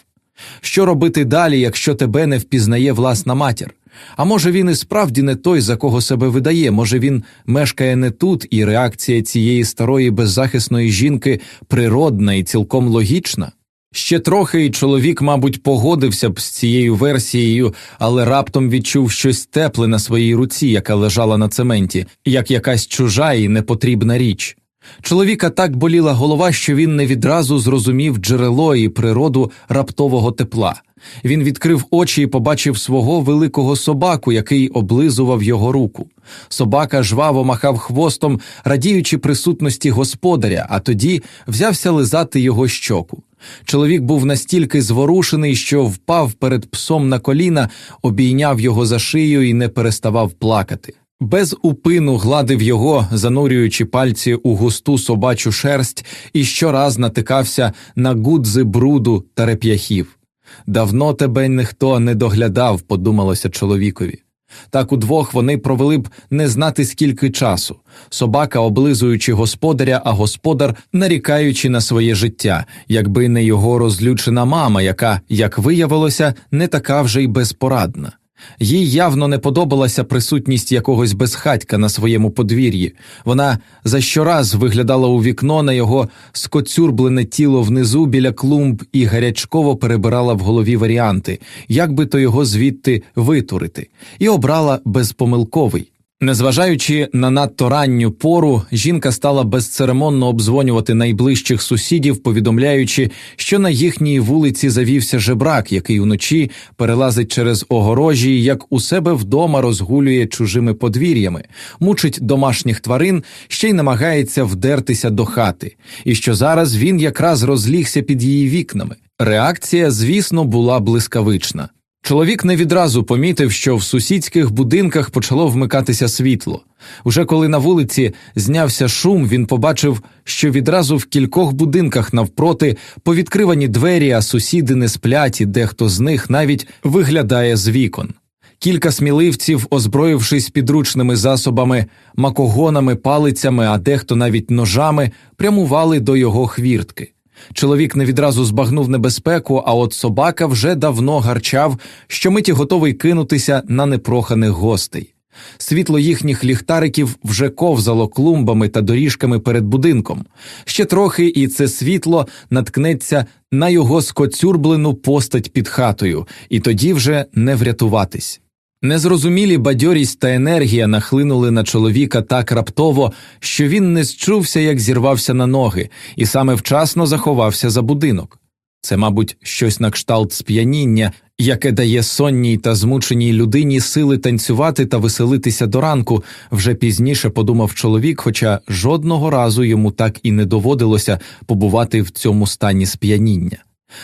Що робити далі, якщо тебе не впізнає власна матір? А може, він і справді не той, за кого себе видає, може, він мешкає не тут, і реакція цієї старої беззахисної жінки природна і цілком логічна? Ще трохи і чоловік, мабуть, погодився б з цією версією, але раптом відчув щось тепле на своїй руці, яка лежала на цементі, як якась чужа і непотрібна річ. Чоловіка так боліла голова, що він не відразу зрозумів джерело і природу раптового тепла. Він відкрив очі і побачив свого великого собаку, який облизував його руку. Собака жваво махав хвостом, радіючи присутності господаря, а тоді взявся лизати його щоку. Чоловік був настільки зворушений, що впав перед псом на коліна, обійняв його за шию і не переставав плакати. Без упину гладив його, занурюючи пальці у густу собачу шерсть, і щораз натикався на гудзи бруду та реп'яхів. Давно тебе ніхто не доглядав, подумалося чоловікові. Так удвох вони провели б не знати скільки часу собака облизуючи господаря, а господар нарікаючи на своє життя, якби не його розлючена мама, яка, як виявилося, не така вже й безпорадна. Їй явно не подобалася присутність якогось безхатька на своєму подвір'ї. Вона за щораз виглядала у вікно на його скоцюрблене тіло внизу біля клумб і гарячково перебирала в голові варіанти, як би то його звідти витурити, і обрала безпомилковий. Незважаючи на надто ранню пору, жінка стала безцеремонно обдзвонювати найближчих сусідів, повідомляючи, що на їхній вулиці завівся жебрак, який уночі перелазить через огорожі, як у себе вдома розгулює чужими подвір'ями, мучить домашніх тварин, ще й намагається вдертися до хати, і що зараз він якраз розлігся під її вікнами. Реакція, звісно, була блискавична. Чоловік не відразу помітив, що в сусідських будинках почало вмикатися світло. Уже коли на вулиці знявся шум, він побачив, що відразу в кількох будинках навпроти повідкривані двері, а сусіди не сплять, і дехто з них навіть виглядає з вікон. Кілька сміливців, озброївшись підручними засобами, макогонами, палицями, а дехто навіть ножами, прямували до його хвіртки. Чоловік не відразу збагнув небезпеку, а от собака вже давно гарчав, що миті готовий кинутися на непроханих гостей. Світло їхніх ліхтариків вже ковзало клумбами та доріжками перед будинком. Ще трохи, і це світло наткнеться на його скоцюрблену постать під хатою, і тоді вже не врятуватись. Незрозумілі бадьорість та енергія нахлинули на чоловіка так раптово, що він не счувся, як зірвався на ноги, і саме вчасно заховався за будинок. Це, мабуть, щось на кшталт сп'яніння, яке дає сонній та змученій людині сили танцювати та веселитися до ранку, вже пізніше подумав чоловік, хоча жодного разу йому так і не доводилося побувати в цьому стані сп'яніння.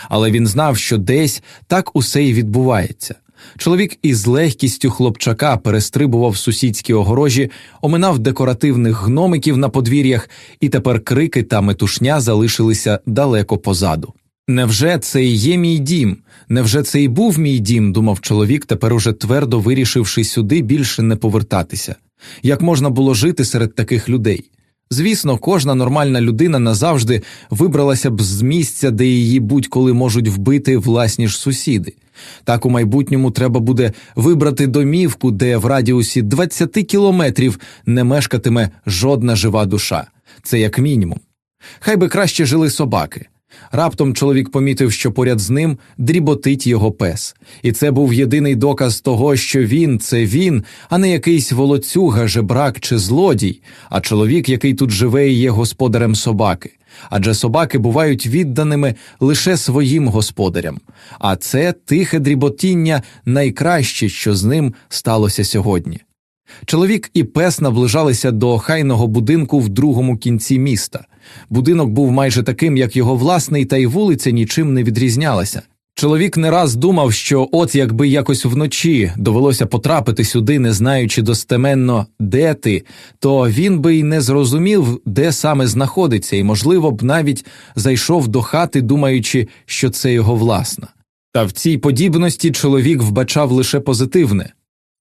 Але він знав, що десь так усе і відбувається. Чоловік із легкістю хлопчака перестрибував сусідські огорожі, оминав декоративних гномиків на подвір'ях, і тепер крики та метушня залишилися далеко позаду. Невже це і є мій дім? Невже це і був мій дім? думав чоловік, тепер уже твердо вирішивши сюди більше не повертатися. Як можна було жити серед таких людей? Звісно, кожна нормальна людина назавжди вибралася б з місця, де її будь-коли можуть вбити власні ж сусіди. Так у майбутньому треба буде вибрати домівку, де в радіусі 20 кілометрів не мешкатиме жодна жива душа. Це як мінімум. Хай би краще жили собаки. Раптом чоловік помітив, що поряд з ним дріботить його пес, і це був єдиний доказ того, що він це він, а не якийсь волоцюга, жебрак чи злодій, а чоловік, який тут живе, і є господарем собаки. Адже собаки бувають відданими лише своїм господарям, а це тихе дріботіння найкраще, що з ним сталося сьогодні. Чоловік і пес наближалися до охайного будинку в другому кінці міста. Будинок був майже таким, як його власний, та й вулиця нічим не відрізнялася. Чоловік не раз думав, що от якби якось вночі довелося потрапити сюди, не знаючи достеменно, де ти, то він би й не зрозумів, де саме знаходиться, і, можливо, б навіть зайшов до хати, думаючи, що це його власна. Та в цій подібності чоловік вбачав лише позитивне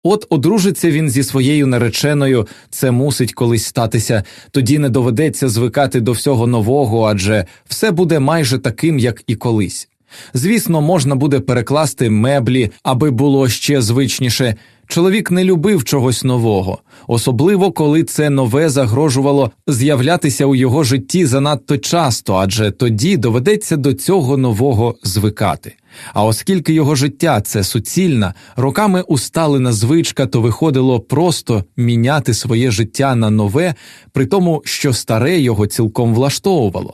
от одружиться він зі своєю нареченою, це мусить колись статися, тоді не доведеться звикати до всього нового, адже все буде майже таким, як і колись. Звісно, можна буде перекласти меблі, аби було ще звичніше. Чоловік не любив чогось нового, особливо коли це нове загрожувало з'являтися у його житті занадто часто, адже тоді доведеться до цього нового звикати. А оскільки його життя це суцільна, роками усталена звичка, то виходило просто міняти своє життя на нове, при тому, що старе його цілком влаштовувало.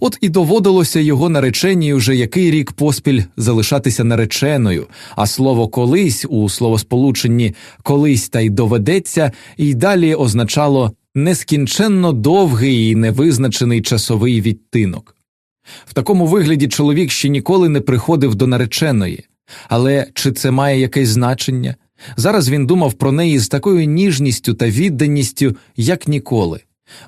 От і доводилося його нареченій уже який рік поспіль залишатися нареченою, а слово колись у словосполученні колись та й доведеться, і далі означало нескінченно довгий і невизначений часовий відтинок. В такому вигляді чоловік ще ніколи не приходив до нареченої, але чи це має якесь значення? Зараз він думав про неї з такою ніжністю та відданістю, як ніколи.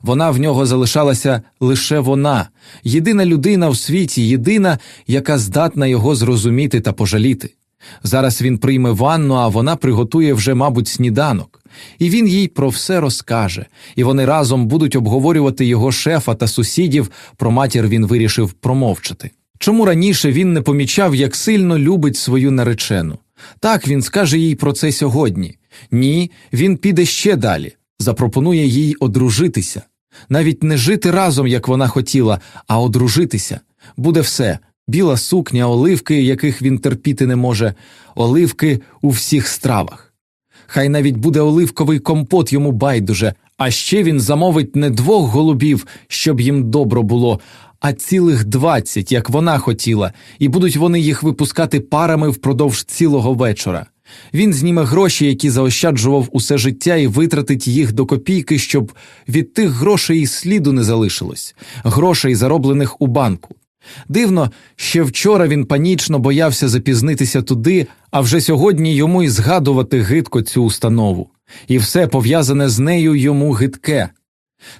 Вона в нього залишалася лише вона, єдина людина в світі, єдина, яка здатна його зрозуміти та пожаліти. Зараз він прийме ванну, а вона приготує вже, мабуть, сніданок, і він їй про все розкаже, і вони разом будуть обговорювати його шефа та сусідів. Про матір він вирішив промовчати. Чому раніше він не помічав, як сильно любить свою наречену? Так він скаже їй про це сьогодні. Ні, він піде ще далі запропонує їй одружитися, навіть не жити разом, як вона хотіла, а одружитися. Буде все біла сукня, оливки, яких він терпіти не може, оливки у всіх стравах. Хай навіть буде оливковий компот йому байдуже, а ще він замовить не двох голубів, щоб їм добро було, а цілих двадцять, як вона хотіла, і будуть вони їх випускати парами впродовж цілого вечора. Він зніме гроші, які заощаджував усе життя, і витратить їх до копійки, щоб від тих грошей і сліду не залишилось, грошей, зароблених у банку. Дивно, ще вчора він панічно боявся запізнитися туди, а вже сьогодні йому й згадувати гидко цю установу, і все пов'язане з нею йому гидке.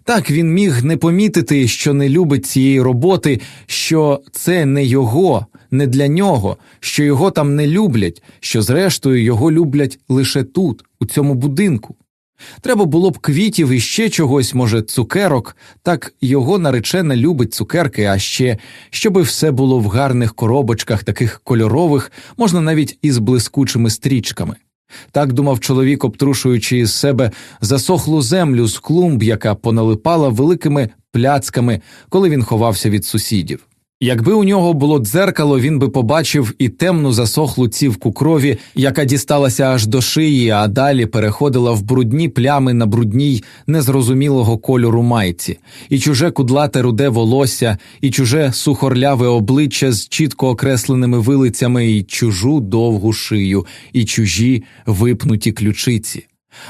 Так він міг не помітити, що не любить цієї роботи, що це не його, не для нього, що його там не люблять, що, зрештою, його люблять лише тут, у цьому будинку. Треба було б квітів і ще чогось, може, цукерок, так його наречена любить цукерки, а ще щоби все було в гарних коробочках, таких кольорових, можна навіть із блискучими стрічками. Так думав чоловік, обтрушуючи із себе засохлу землю з клумб, яка поналипала великими пляцками, коли він ховався від сусідів. Якби у нього було дзеркало, він би побачив і темну засохлу цівку крові, яка дісталася аж до шиї, а далі переходила в брудні плями на брудній незрозумілого кольору майці, і чуже кудлате руде волосся, і чуже сухорляве обличчя з чітко окресленими вилицями, і чужу довгу шию, і чужі випнуті ключиці.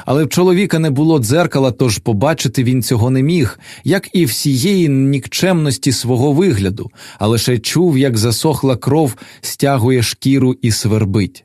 Але в чоловіка не було дзеркала, тож побачити він цього не міг, як і всієї нікчемності свого вигляду, а лише чув, як засохла кров, стягує шкіру і свербить.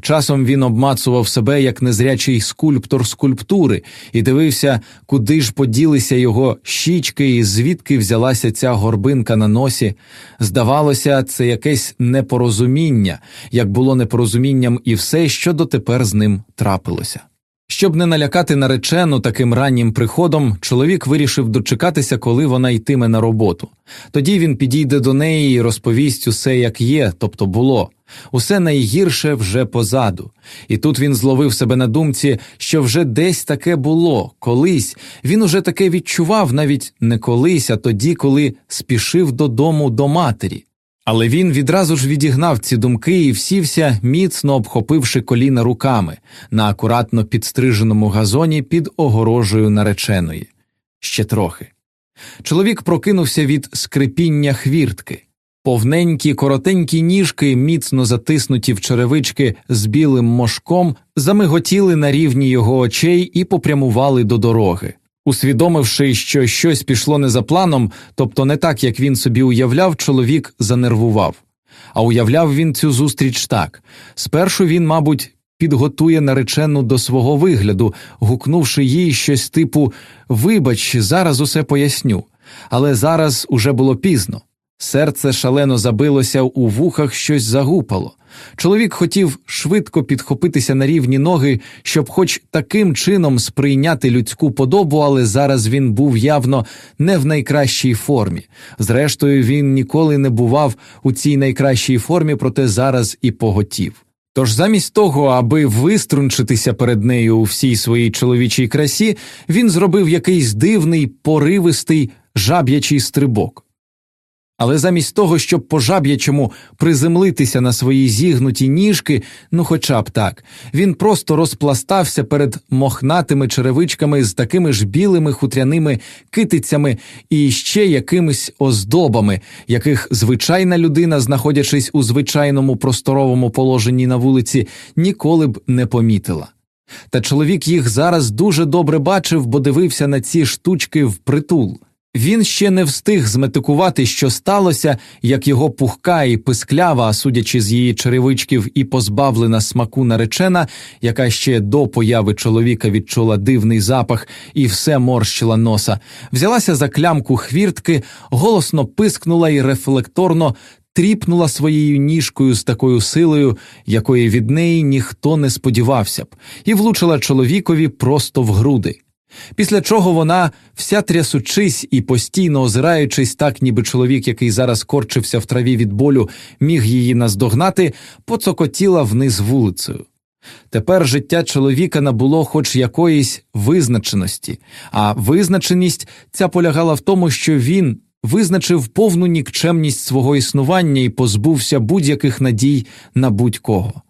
Часом він обмацував себе як незрячий скульптор скульптури і дивився, куди ж поділися його щічки і звідки взялася ця горбинка на носі. Здавалося, це якесь непорозуміння, як було непорозумінням і все, що дотепер з ним трапилося. Щоб не налякати наречену таким раннім приходом, чоловік вирішив дочекатися, коли вона йтиме на роботу. Тоді він підійде до неї і розповість усе, як є, тобто було, усе найгірше вже позаду. І тут він зловив себе на думці, що вже десь таке було, колись він уже таке відчував навіть не колись, а тоді, коли спішив додому до матері. Але він відразу ж відігнав ці думки і всівся, міцно обхопивши коліна руками на акуратно підстриженому газоні під огорожею нареченої. Ще трохи. Чоловік прокинувся від скрипіння хвіртки. Повненькі коротенькі ніжки, міцно затиснуті в черевички з білим мошком, замиготіли на рівні його очей і попрямували до дороги. Усвідомивши, що щось пішло не за планом, тобто не так, як він собі уявляв, чоловік занервував. А уявляв він цю зустріч так спершу він, мабуть, підготує наречену до свого вигляду, гукнувши їй щось типу Вибач, зараз усе поясню. Але зараз уже було пізно. Серце шалено забилося у вухах щось загупало. Чоловік хотів швидко підхопитися на рівні ноги, щоб хоч таким чином сприйняти людську подобу, але зараз він був явно не в найкращій формі. Зрештою, він ніколи не бував у цій найкращій формі, проте зараз і поготів. Тож замість того, аби виструнчитися перед нею у всій своїй чоловічій красі, він зробив якийсь дивний, поривистий жаб'ячий стрибок. Але замість того, щоб по жаб'ячому приземлитися на свої зігнуті ніжки, ну хоча б так, він просто розпластався перед мохнатими черевичками з такими ж білими хутряними китицями і ще якимись оздобами, яких звичайна людина, знаходячись у звичайному просторовому положенні на вулиці, ніколи б не помітила. Та чоловік їх зараз дуже добре бачив, бо дивився на ці штучки впритул. Він ще не встиг зметикувати, що сталося, як його пухка і писклява, судячи з її черевичків і позбавлена смаку наречена, яка ще до появи чоловіка відчула дивний запах і все морщила носа, взялася за клямку хвіртки, голосно пискнула і рефлекторно тріпнула своєю ніжкою з такою силою, якої від неї ніхто не сподівався б, і влучила чоловікові просто в груди. Після чого вона, вся трясучись і постійно озираючись, так ніби чоловік, який зараз корчився в траві від болю, міг її наздогнати, поцокотіла вниз вулицею. Тепер життя чоловіка набуло хоч якоїсь визначеності, а визначеність ця полягала в тому, що він визначив повну нікчемність свого існування і позбувся будь-яких надій на будь-кого.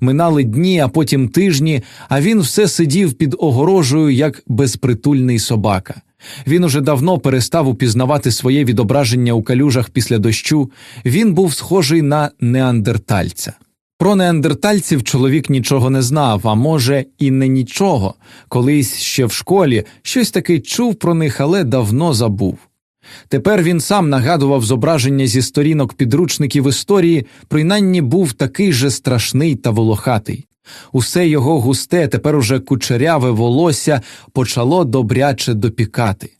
Минали дні, а потім тижні, а він все сидів під огорожею, як безпритульний собака. Він уже давно перестав упізнавати своє відображення у калюжах після дощу, він був схожий на неандертальця. Про неандертальців чоловік нічого не знав, а може, і не нічого. Колись ще в школі щось таки чув про них, але давно забув. Тепер він сам нагадував зображення зі сторінок підручників історії, принаймні був такий же страшний та волохатий. Усе його густе, тепер уже кучеряве волосся почало добряче допікати.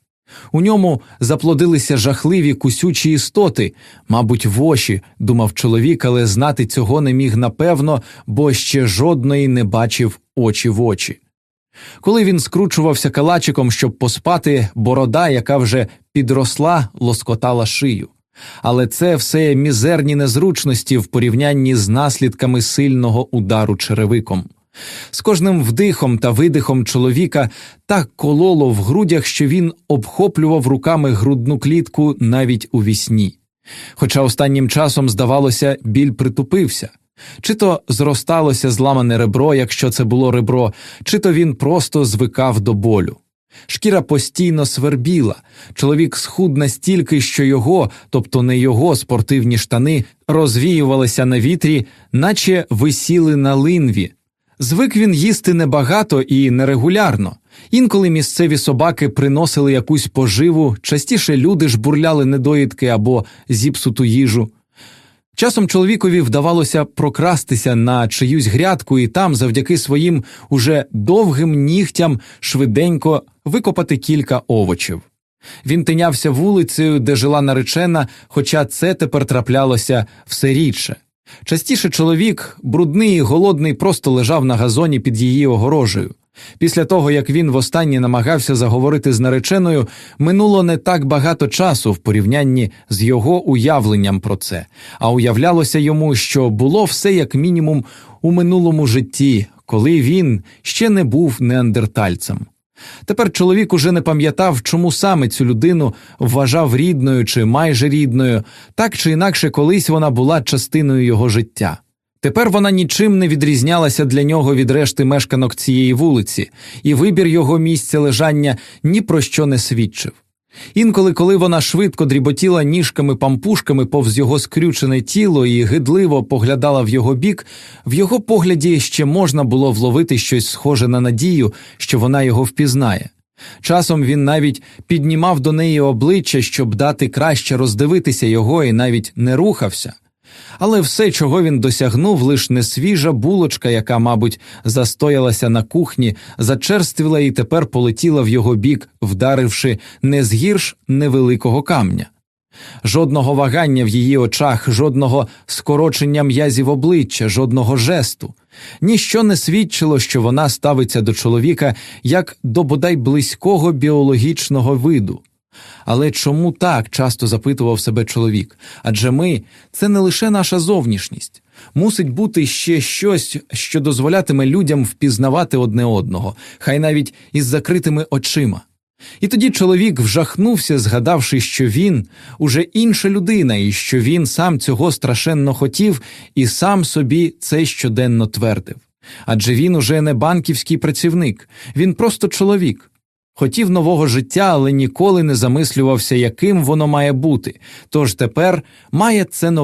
У ньому заплодилися жахливі кусючі істоти, мабуть, воші, думав чоловік, але знати цього не міг напевно, бо ще жодної не бачив очі в очі. Коли він скручувався калачиком, щоб поспати, борода, яка вже підросла, лоскотала шию. Але це все мізерні незручності в порівнянні з наслідками сильного удару черевиком. З кожним вдихом та видихом чоловіка так кололо в грудях, що він обхоплював руками грудну клітку навіть у вісні. Хоча останнім часом, здавалося, біль притупився. Чи то зросталося зламане ребро, якщо це було ребро, чи то він просто звикав до болю. Шкіра постійно свербіла, чоловік схуд настільки, що його, тобто не його спортивні штани, розвіювалися на вітрі, наче висіли на линві. Звик він їсти небагато і нерегулярно. Інколи місцеві собаки приносили якусь поживу, частіше люди ж бурляли недоїдки або зіпсуту їжу. Часом чоловікові вдавалося прокрастися на чиюсь грядку і там, завдяки своїм уже довгим нігтям, швиденько викопати кілька овочів. Він тинявся вулицею, де жила наречена, хоча це тепер траплялося все рідше. Частіше чоловік, брудний і голодний, просто лежав на газоні під її огорожею. Після того, як він востаннє намагався заговорити з нареченою, минуло не так багато часу в порівнянні з його уявленням про це, а уявлялося йому, що було все як мінімум у минулому житті, коли він ще не був неандертальцем. Тепер чоловік уже не пам'ятав, чому саме цю людину вважав рідною чи майже рідною, так чи інакше колись вона була частиною його життя. Тепер вона нічим не відрізнялася для нього від решти мешканок цієї вулиці, і вибір його місця лежання ні про що не свідчив. Інколи, коли вона швидко дріботіла ніжками пампушками повз його скрючене тіло і гидливо поглядала в його бік, в його погляді ще можна було вловити щось схоже на надію, що вона його впізнає. Часом він навіть піднімав до неї обличчя, щоб дати краще роздивитися його, і навіть не рухався. Але все, чого він досягнув, лиш не свіжа булочка, яка, мабуть, застоялася на кухні, зачерствіла і тепер полетіла в його бік, вдаривши не згірш невеликого камня. Жодного вагання в її очах, жодного скорочення м'язів обличчя, жодного жесту. Ніщо не свідчило, що вона ставиться до чоловіка як до бодай близького біологічного виду. Але чому так часто запитував себе чоловік? Адже ми це не лише наша зовнішність. Мусить бути ще щось, що дозволятиме людям впізнавати одне одного, хай навіть із закритими очима. І тоді чоловік вжахнувся, згадавши, що він уже інша людина, і що він сам цього страшенно хотів і сам собі це щоденно твердив. Адже він уже не банківський працівник, він просто чоловік. Хотів нового життя, але ніколи не замислювався, яким воно має бути. Тож тепер має це нове.